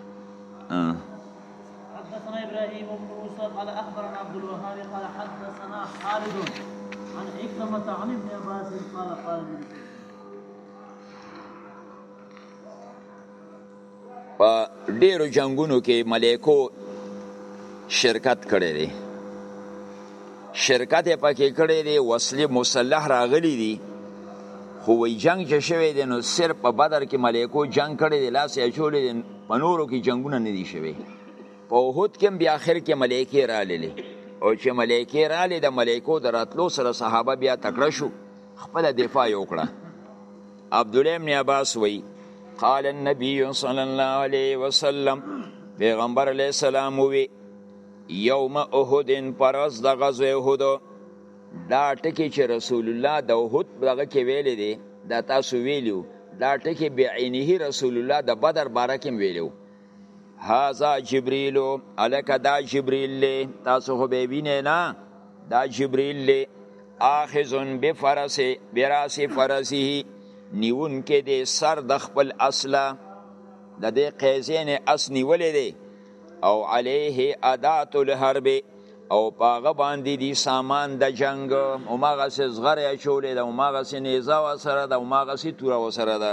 حدثنا ابراهيم بن موسى قال اخبرنا عبد الوهاب قال حدثنا خالد عن عكرمة عن ابن عباس قال قال په ډیرو جنگونو کې ملائکو شرکت کړی دی شرکت یې پکې کړی دی وسلې مسلح راغلی دی خو وی جنگ چې شوی دی نو صرف په بدر کې ملائکو جنگ کړی دی لاس یې اچولی دی په نورو کې جنگونه نه دي شوی په احد کې بیا آخر کې ملائکې راللې او چې ملائکې رالې د ملائکو د راتلو سره صحابه بیا تکړه شو خپل دفاع وکړه عبدالله ابن عباس وی قال النبی صلی الله علیه وسلم پیغمبر علیه السلام وی یوم احد پرز د غزو احد دا ټکی چې رسول الله د احد دغه کې ویل دي دا تاسو ویلو دا ټکی بعینه رسول الله د بدر بارکه ویلو هاذا جبريل الک دا جبريل له تاسو خو به وینئ نه دا جبريل له اخذ بفرس براس فرسه نیون کې د سر د خپل اصله د دې قیزین اس نیولې دی او علیه ادات الحرب او پاغه باندې دي سامان د جنگ او ماغه سي زغره چولې ده او ماغه سي نيزه وسره ده او ماغه سي توره وسره ده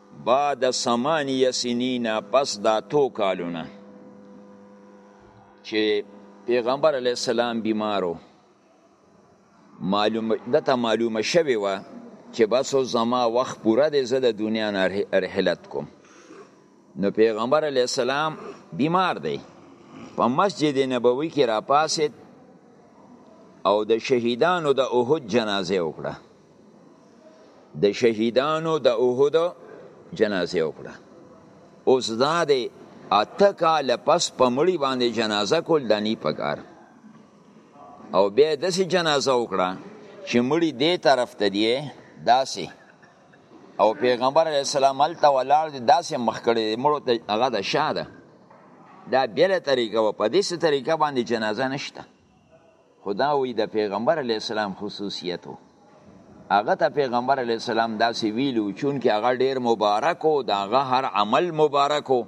بعد ثمانیه سنین پس دا تو کالونه چې پیغمبر علی السلام بیمارو معلوم دته معلومه شوی و چې بس زما وخت پوره دی زه د دنیا نه رحلت کوم نو پیغمبر علی السلام بیمار دی په مسجد نبوي کې راپاسید او د شهیدانو د احد جنازه وکړه د شهیدانو د احد جنازه وکړه اوس دا دی اته کاله پس په مړی باندې جنازه کول د نی پکار او بیا داسې جنازه وکړه چې مړی دې طرف ته دی داسې او پیغمبر علی السلام هلته ولاړ دی داسې مخ کړی دی مړو ته هغه د شا ده دا بېله طریقه وه په داسې طریقه باندې جنازه نشته خدا وی د پیغمبر علی السلام خصوصیت هغه ته پیغمبر علی السلام داسې ویلو چون کې هغه ډیر مبارک او دا هغه هر عمل مبارک او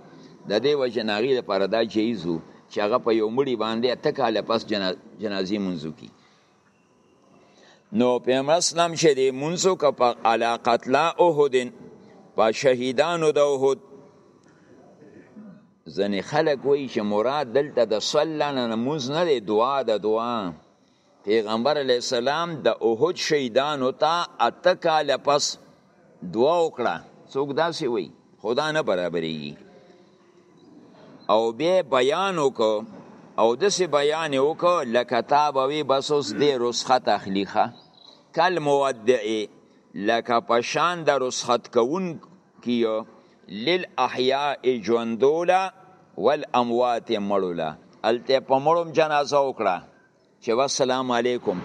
د دې وجناغي لپاره دا جایزو چې هغه په یو مړی باندې تکاله پس جنازي منځو کی نو پیغمبر اسلام چې دې منځو ک په علاقت لا اوهدن په شهیدانو د اوهد ځنې خلک وایي چې مراد دلته د صلی نه لمونځ نه دی دعا د دعا پیغمبر علیه السلام د احد شهیدانو ته اته کاله پس دعا وکړه څوک داسې وایي خدا نه برابرېږي او بیا بیان وکړو او داسې بیان یې وکړو لکه تا به وي بس اوس دې رسخت اخلي ښه کل مودعې لکه پشان د رسخت کوونکو کیو للاحیاء ژوندو له والاموات مړو له هلته په مړو هم جنازه وکړه چې والسلام علیکم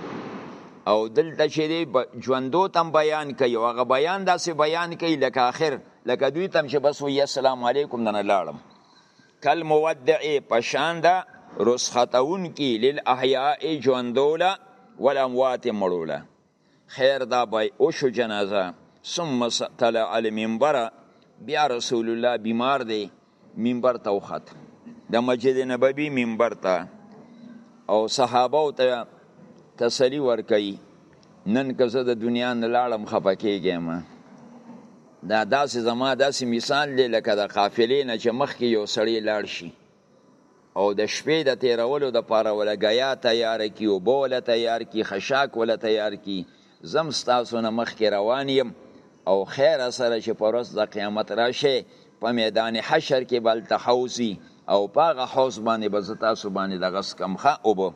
او دلته چې دی ژوندو ته هم بیان کوي او هغه بیان داسې بیان کوي لکه آخر لکه دوی ته هم چې بس وایي السلام علیکم دنه لاړم کل مودعې په شان ده رسختونکي للاحیاء ژوندو له والاموات مړو له خیر دا بای اوشو جنازه ثم طلع المنبر بیا رسول الله بیمار دی منبر ته وخت د مسجد نبوي منبر ته او صحابه او ته تسلی ورکي نن که زه د دنیا نه لاړم خفه کېږم دا داسې زما داسې مثال دی لکه د قافلې نه چې مخکې یو سړی لاړ شي او د شپې د تیرولو د پاره ولا غیا تیار کی او بوله تیار کی خشاک ولا تیار کی زم ستاسو نه مخ کی روان یم او خیر سره چې پر ورځ د قیامت راشه په میدان حشر کې بل تحوزی او پاغه حوز باندې بز تاسو باندې د غس کمخه او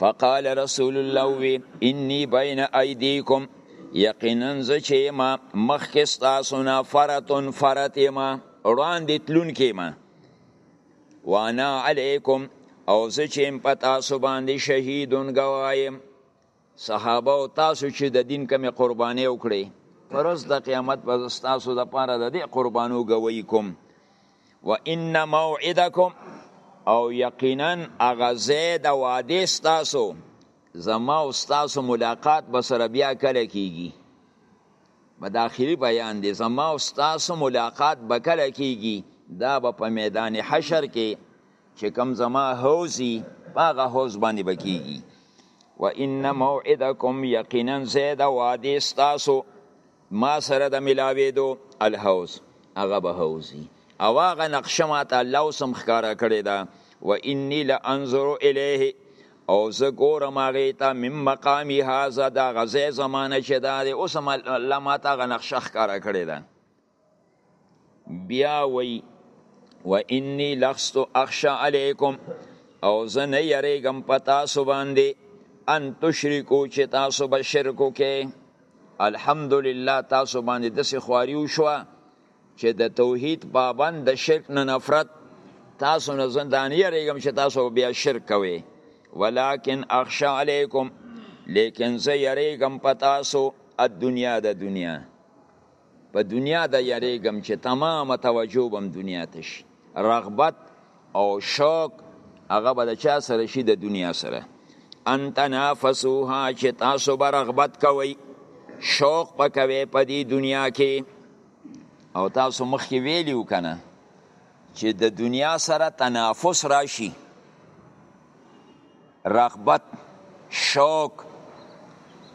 فقال رسول الله وی انی بین ایدیکم یقینا زه چې ما مخکې ستاسو نه فرتون فرت ما وړاندې تلون کې ما وانا علیکم او زه چې په تاسو باندې شهیدون ګوایم صحابه او تاسو چې د دین کمې قربانې وکړي پرز د قیامت به تاسو د پاره د دې قربانو گوي کوم و ان موعدکم او یقینا اغزه د واده تاسو زما او تاسو ملاقات به سره بیا کله کیږي په داخلي بیان دي زما او تاسو ملاقات به کله کیږي دا به په میدان حشر کې چې کوم زما حوزي هغه حوز باندې بکیږي و ان موعدکم یقینا زید وادي استاسو ما سره د ملاوي دو الحوز هغه به حوزي او هغه نقشه ما ته الله سم ښکارا کړی دا و انی لانظر الیه او زه ګورم هغه ته مم مقامی هاذا دا غزه زمانه چې دا اوس الله ما ته غنښه ښکارا کړی دا بیا وی و انی لست اخشا علیکم او زه نه یریږم په تاسو باندې ان تشرکو چې تاسو به شرک وکې الحمدلله تاسو باندې داسې خواري وشوه چې د توحید پابند د شرک نه نفرت تاسو نه زه دا نه یریږم چې تاسو بیا شرک کوئ ولکن اخشا علیکم لیکن زه یریږم په تاسو الدنیا د دنیا په دنیا د یریګم چې تمامه توجه بم دنیا ته شي رغبت او شوق هغه به د چا سره شي د دنیا سره ان تنافسوها چې تاسو به رغبت کوئ شوق به کوئ په دې دنیا کې او تاسو مخکې ویلیو که نه چې د دنیا سره تنافس راشي رغبت شوق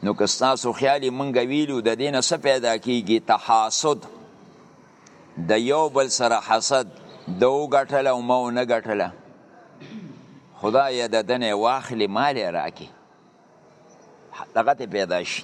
نو که ستاسو خیالي مونږ ویلو د دې نه څه پیدا کیږي تحاسد د یو بل سره حسد د وګټله او ما نه ګټله خدای د دنه واخلې مال راکې دغه ته پیدا شي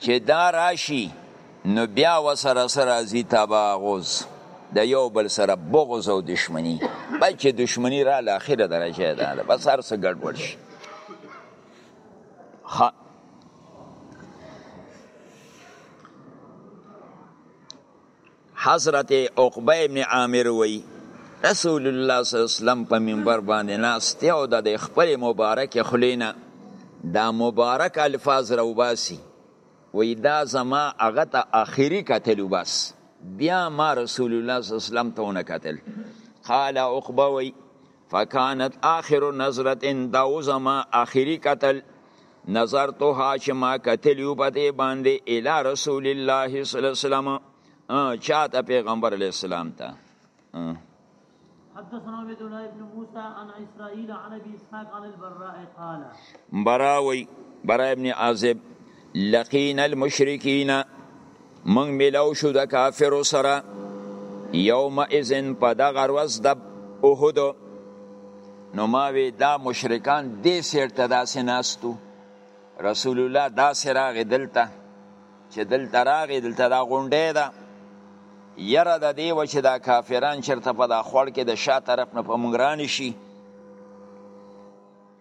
چې دا راشي نو بیا وسره سره راځي تباغز د یو بل سره بغض او دشمنی بل چې دشمنی را له اخره درجه ده دا بس هر څه ګډوډ شي حضرت عقبه ابن عامر وی رسول الله صلی الله علیه وسلم په منبر باندې ناست او د خپل مبارک خلینا دا مبارک الفاظ روباسي وی دا زما هغه ته اخیری قتل وبس بیا ما رسول الله صلی الله علیه وسلم ته ونه قتل قال عقبه وی فکانت آخر نظرت دا و زما آخری قتل نظرتها چې ما کتلیو په دې باندې الی رسول الله صلی الله علیه وسلم چاته پیغمبر علیه السلام ته حدثنا عبد الله بن موسى عن اسرائيل عن ابي اسحاق عن البراء قال براوي براء ابن عازب لقينا المشركين موږ ملاو شو د کافرو سره یوم اذن په دغه ورځ د احد نو ما وی دا مشرکان دې سیر ته داسې ناستو رسول الله داسې راغې دلته چې دلته راغې دلته دا غونډې ده یره د دې و چې دا کافران چرته په دا خوړ کې د شا طرف نه په مونږ رانشي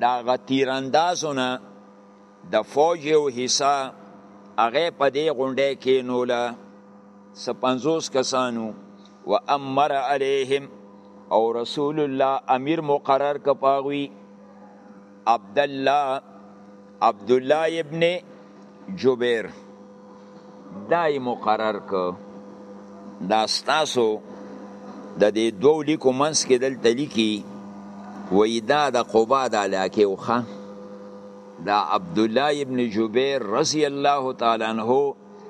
د هغه تیراندازو نه د فوج یو حصه هغه په دې غونډه کې نوله س 50 کسانو و امر علیهم او رسول الله امیر مقرر کپاغوی عبد الله عبدالله ابن جبیر دای مقرر که دا ستاسو د دې دوو لیکو منځ کې دلته لیکي وایي دا د قبا د علاقې وخه دا عبدالله ابن جبیر رضی الله تعالی عنه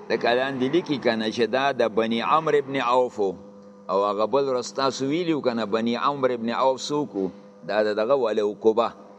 د کلان دی لیکي کنه چې دا د بنی عمرو ابن عوف او هغه بل رستا سویلیو کنه بنی عمرو ابن عوف سوکو دا دغه ولو قبا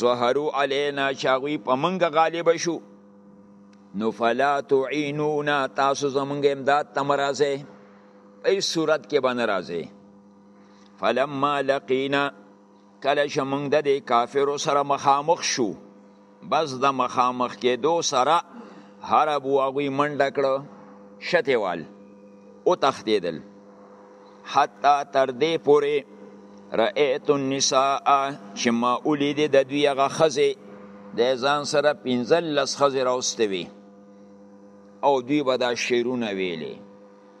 ظهرو علینا چې هغوی په موږ غالب شو نو فلا تعینونا تاسو زمونږ امداد ته مه راځئ هیڅ صورت کې به نه راځئ فلما لقینا کله چې موږ د دې کافرو سره مخامخ شو بس د مخامخ کېدو سره هربو هغوی منډه کړه شتېوال وتښتېدل حتی تر دې پورې رأیت النساء چې ما ولیدې د دوی هغه ښځې د ځان سره پنځلس ښځې راوستې وي او دوی به دا شعرونه ویلې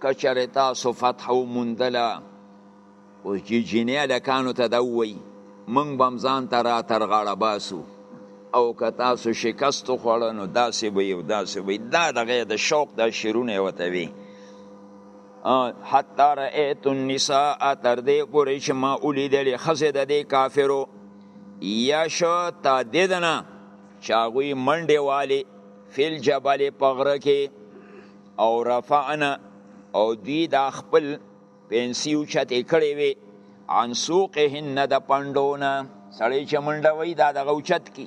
که چېرې تاسو فتحه وموندله اوس چې جینۍ هلکانو ته دا ووایي موږ به هم ځان ته را تر غاړه باسو او که تاسو شکست وخوړه نو داسې به یو داسې به دا دغه د شوق دا شعرونه یې ورته وي حتی رأیت النساء تر دې پورې چې ما ولیدلې ښځې د دې کافرو یشو تعددنا چې هغوی منډې والې فل جبل په غره کې او رفعنا او دوی دا خپل پنسي اوچتې کړې وې عن سوقهن د پنډونه سړی چې منډه وي دا دغه اوچت کی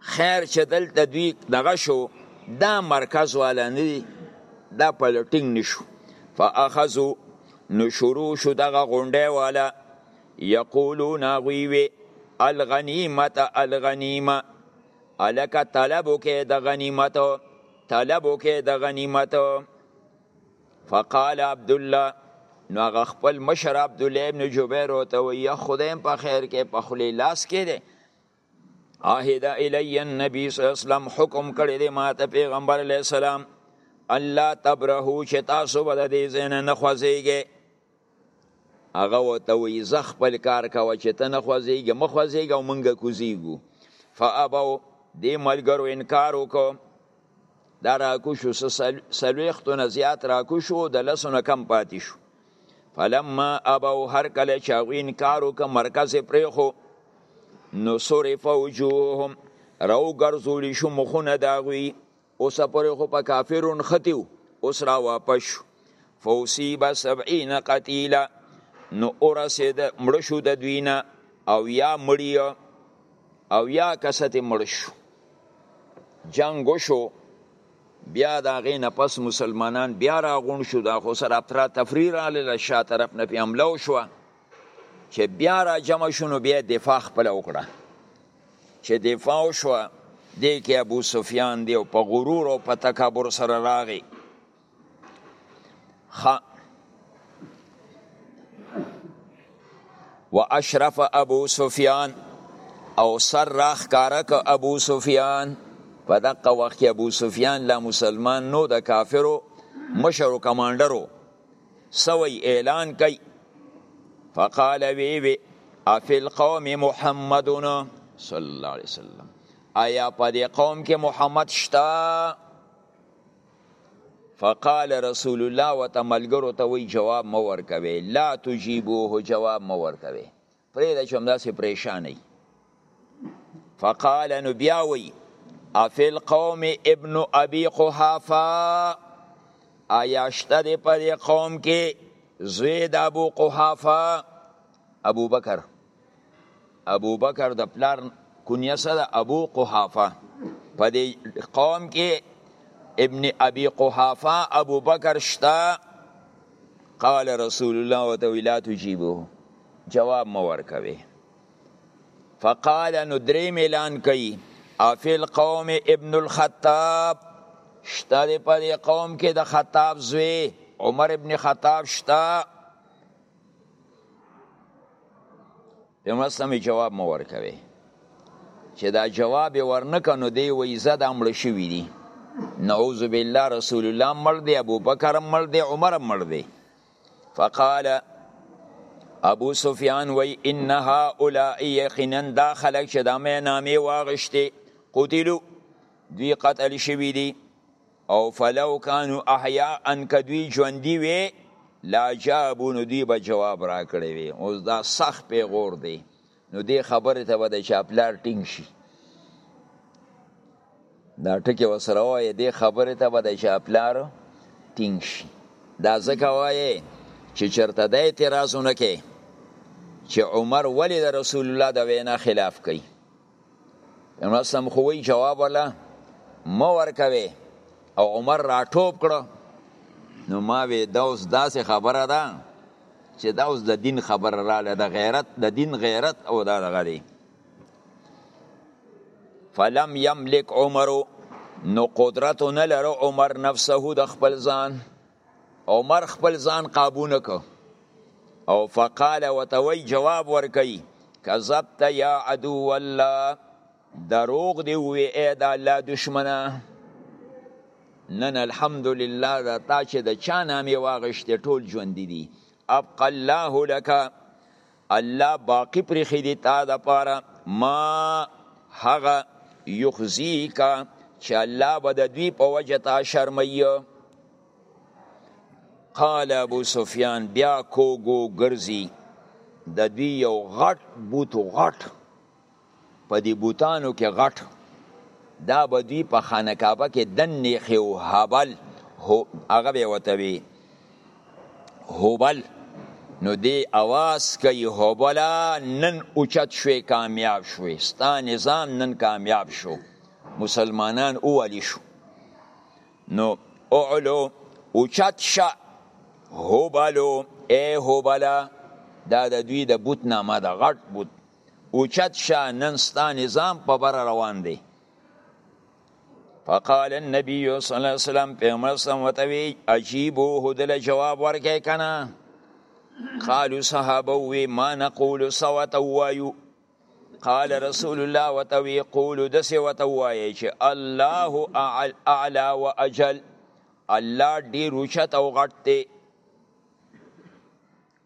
خیر چې دلته دوی دغه شو دا مرکز والا نه دي دا پلټینګ نشو فاخذو نو شروع شو دغه غونډه والا یقولون غوی وی الغنیمت الغنیمه الکه طلبو کې د غنیمت طلبو کې د غنیمت فقال عبد الله نو هغه خپل مشر عبد الله ابن جبیر او ته وی خدایم په خیر کې په خلی لاس کې دی عهد الی النبی صلی الله علیه وسلم حکم کړی دی ماته پیغمبر علیه السلام الله تبرهو چې تاسو به د دې ځای نه نه خوځېږئ هغه ورته وایي زه خپل کار کوه چې ته نه خوځېږې مه خوځېږه او موږ کوزېږو فابو دې ملګرو انکار وکړو دا راکوشو سلویختو نه زیات راکوشو د لسو نه کم پاتې شو فلما ابو هر کله چې هغوی انکار وکړ مرکز یې پرېښو نو صرف وجوههم راوګرځولی شو مخونه د هغوی اوسه پورې خو په کافرو نښتي وو اوس را واپس شو فوصیبه سبعین قتیله نو ورسېده مړ شو د دوی نه او یا مړی او یا کسته مړ شو جنګ وشو بیا د هغې نه پس مسلمانان بیا راغونډ شو دا خو سره افرا تفری راغله شا طرف نه پې حمله وشوه چې بیا را جمع شو نو بیا دفاع خپله وکړه چې دفاع وشوه دې کې ابو سفیان دی او په غرور او په تکبر سره راغی خ و اشرف ابو سفیان او سر راخ کارک ابو سفیان په دقه وخت کې ابو سفیان لا مسلمان نو د کافرو مشر او کمانډرو سوی اعلان کوي فقال وی وی افی القوم محمدون صلی الله علیه وسلم آیا په دې قوم کې محمد شته فقال رسول الله وته ملګرو ته وی جواب مو ورکوي لا تجيبوه جواب مو ورکوي پرې د چم داسې پریشانې فقال نو بیا وی افل قوم ابن ابي قحافه آیاشته دې په قوم کې زوی د ابو قحافه ابو بکر ابو بکر د پلار کنیه سره ابو قحافه په دې قوم کې ابن ابي قحافه ابو بکر شتا قال رسول الله وتعالى لا تجيبه جواب مو ورکوي فقال نو درې ميلان کوي افي القوم ابن الخطاب شتا دې په دې قوم کې د خطاب زوی عمر ابن خطاب شتا پیغمبر مې جواب مو ورکوي چې دا جواب ورنکه نو دی وای زه دا مړ شوی دی نعوذ بالله رسول الله مړ دی ابو بکر مړ دی عمر مړ دی فقال ابو سفیان وی ان هؤلاء یقینا دا خلک چې دا مې نامې واغشتي قتلوا دوی قتل شوی دی او فلو کانو احیاء ان کدوی ژوندی وی لا جابو نو دوی به جواب راکړی وی اوس دا سخت پیغور دی نو دې خبره ته به د چاپلار ټینګ شي دا ټکی وسره وایي دې خبره ته به د چاپلار ټینګ شي دا ځکه وایي چې چرته د اعتراضونه کې چې عمر ولې د رسول الله د وینا خلاف کوي نو سم خو وی جواب ولا مو ورکوي او عمر را ټوب کړو نو ما وی دا اوس داسې خبره ده چې دا اوس د دین خبره رااله د غیرت د دین غیرت او دا دغه دی فلم یملک عمر نو قدرت نه لرو عمر نفسه د خپل ځان عمر خپل ځان قابو نه کو او فقال وتوي جواب ورکي کذبت یا عدو الله دروغ دی وی اې د الله دشمنه نن الحمدلله دا تا چې د چا نامې واغشتې ټول ژوند دي ابقى الله لك الله باقی پریښی دی تا د پاره ما هغه یخزیک چې الله به د دوی په وجه تا شرموي قال ابو سفیان بیا کوګو ګرځي د دوی یو غټ بوت غټ په دې بوتانو کې غټ دا به دوی په خانه کعبه کې دنې خو هبل هو هغه به وتوي هبل نو دی اواز کوي هبلا نن اوچت شوي کامیاب شوي ستا نظام نن کامیاب شو مسلمانان اولی شو نو اعلو اوچت شه هبلو ای هبلا دا د دوی د بوت نامه ده غټ بوت اوچت شه نن ستا نظام په بر روان دی فقال النبي صلی الله علیه وسلم پیغمبر سم وتوی عجیبو هدل جواب ورکې کنا قالو صحابه وی ما نقول سوات وایو قال رسول الله وتوی قول د سی وتوی چې الله اعلى واجل الله ډیر اوچت او غټ دی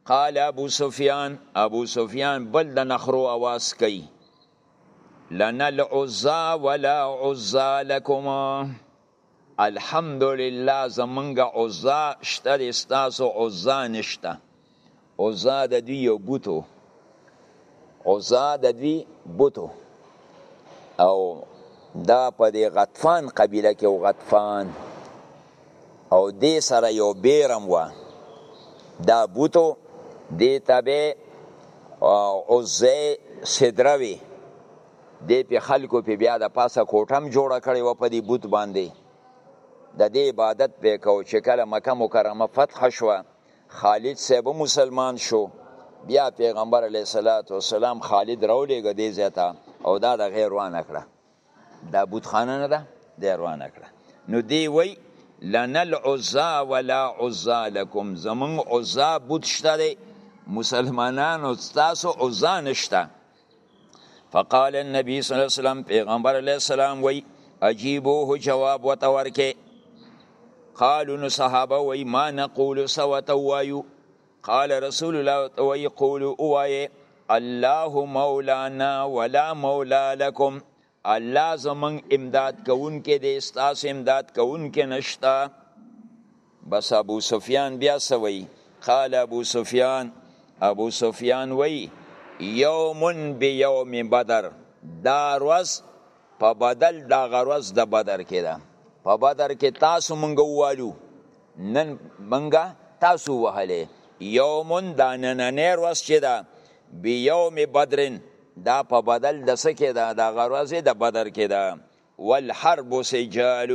قال ابو سفیان ابو سفیان بل د نخرو اواز کوي لنا العزا ولا عزا لكم الحمدلله زمونږ عزا شته ستاسو عزا نشته عزا د دوی یو بوتو عزا د دوی بوتو او دا په دې غطفان قبیله کې او غطفان او دې سره یو بیرم و دا بوتو دې تبه عزه صدروي دې په خلکو په بیا د پاسه کوټم جوړ کړي و په دې بوت باندې د دې عبادت په کو چې کله مکه مکرمه فتح شوه خالد صاحب هم مسلمان شو بیا پیغمبر علیه الصلاۃ والسلام خالد راولېږه دې ځای ته او دا د غیر وانه کړه دا بتخانه نه ده دی روانه کړه نو دی وی لنا العزا ولا عزا لكم زمون عزا بوت شته دی مسلمانانو تاسو عزا نشته فقال النبي صلی الله علیه وسلم پیغمبر علیه السلام وی اجیبوه جواب وتور کې قالو نو صحابه وی ما نقول سوت وایو قال رسول الله وی قولو اوایه الله مولانا ولا مولا لكم الله زمونږ امداد کوونکی دی ستاسو امداد کوونکی نشته بس ابو سفیان بیا څه وایي قال ابو سفیان ابو سفیان وایي یوم بیوم بدر دا ورځ په بدل د هغه ورځ د بدر کې ده په بدر کې تاسو مونږ ووالو نن مونږ تاسو وهلی یوم دا نننی ورځ چې ده بیوم بدرن دا په بدل د څه کې ده د غرض د بدر کې ده والحرب سجال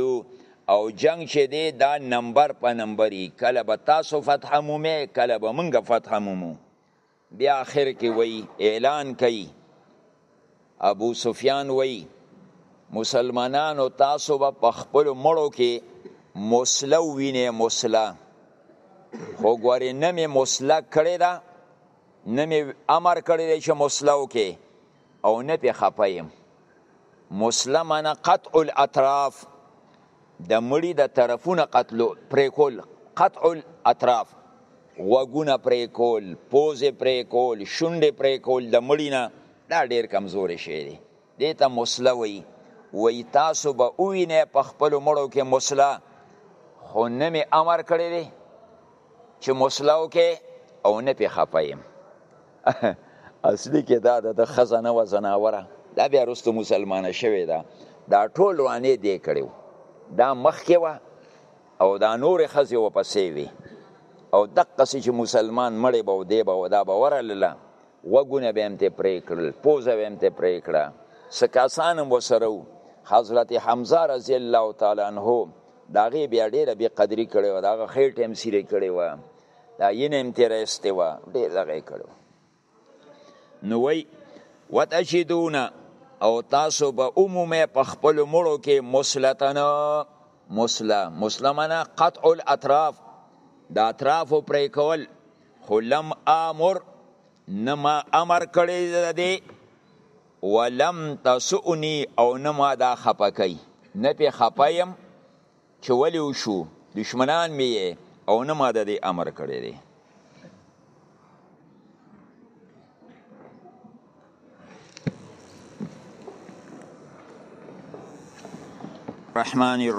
او جنگ چې دی دا نمبر په نمبري کله به تاسو فتح مومه کله به مونږ فتح مومو بیا اخر کې وای اعلان کوي ابو سفیان وای مسلمانانو تاسو به په خپل مړو کې مسله وینه مسله خو ګورې نه مې مسله کړې ده نه می امر کړی دی چې مسلو کې او نه پې خپه یم مسله منه قطع الاطراف د مړی د طرفونه قتلو پریکول قطع الاطراف وګونه پریکول پوزه پریکول شونډه پریکول د مړی نه دا ډیر کمزوري شی دی دیتا مسله وی وی تاسو به اوینه په خپل مړو کې مسله خو نه می امر کړی دی چې مسله وکې او نه پې خفه یم اصلي کې دا د ښځه نه وه ځناوره دا بیا وروسته مسلمانه شوې ده دا ټول وانې دی کړی دا مخکې وه او دا نورې ښځې ورپسې وي او دقسې چې مسلمان مړی به و دی به دا به ورلله غوږونه به هم ترې پرې کړل پوزه به هم ترې پرې کړه څه کسان هم ورسره حضرت حمزه رضی الله تعالی عنه دا غي بیا ډیره بی قدری کړي و دا غ خیر ټیم سیره کړي و دا ین هم تیر استه و ډیر دغه کړي نو وای وتشدون او تاسو به عمومه په خپل مړو کې مسلطنه مسله مسلمانه قطع الاطراف دا اطراف پرې کول خلم امر نما امر کړی دی ولم تسؤنی او نه ما دا خپه کوي نه پې خپه یم چې ولې وشو دشمنان مې یې او نه ما د دې امر کړی دی الرحمن الرحیم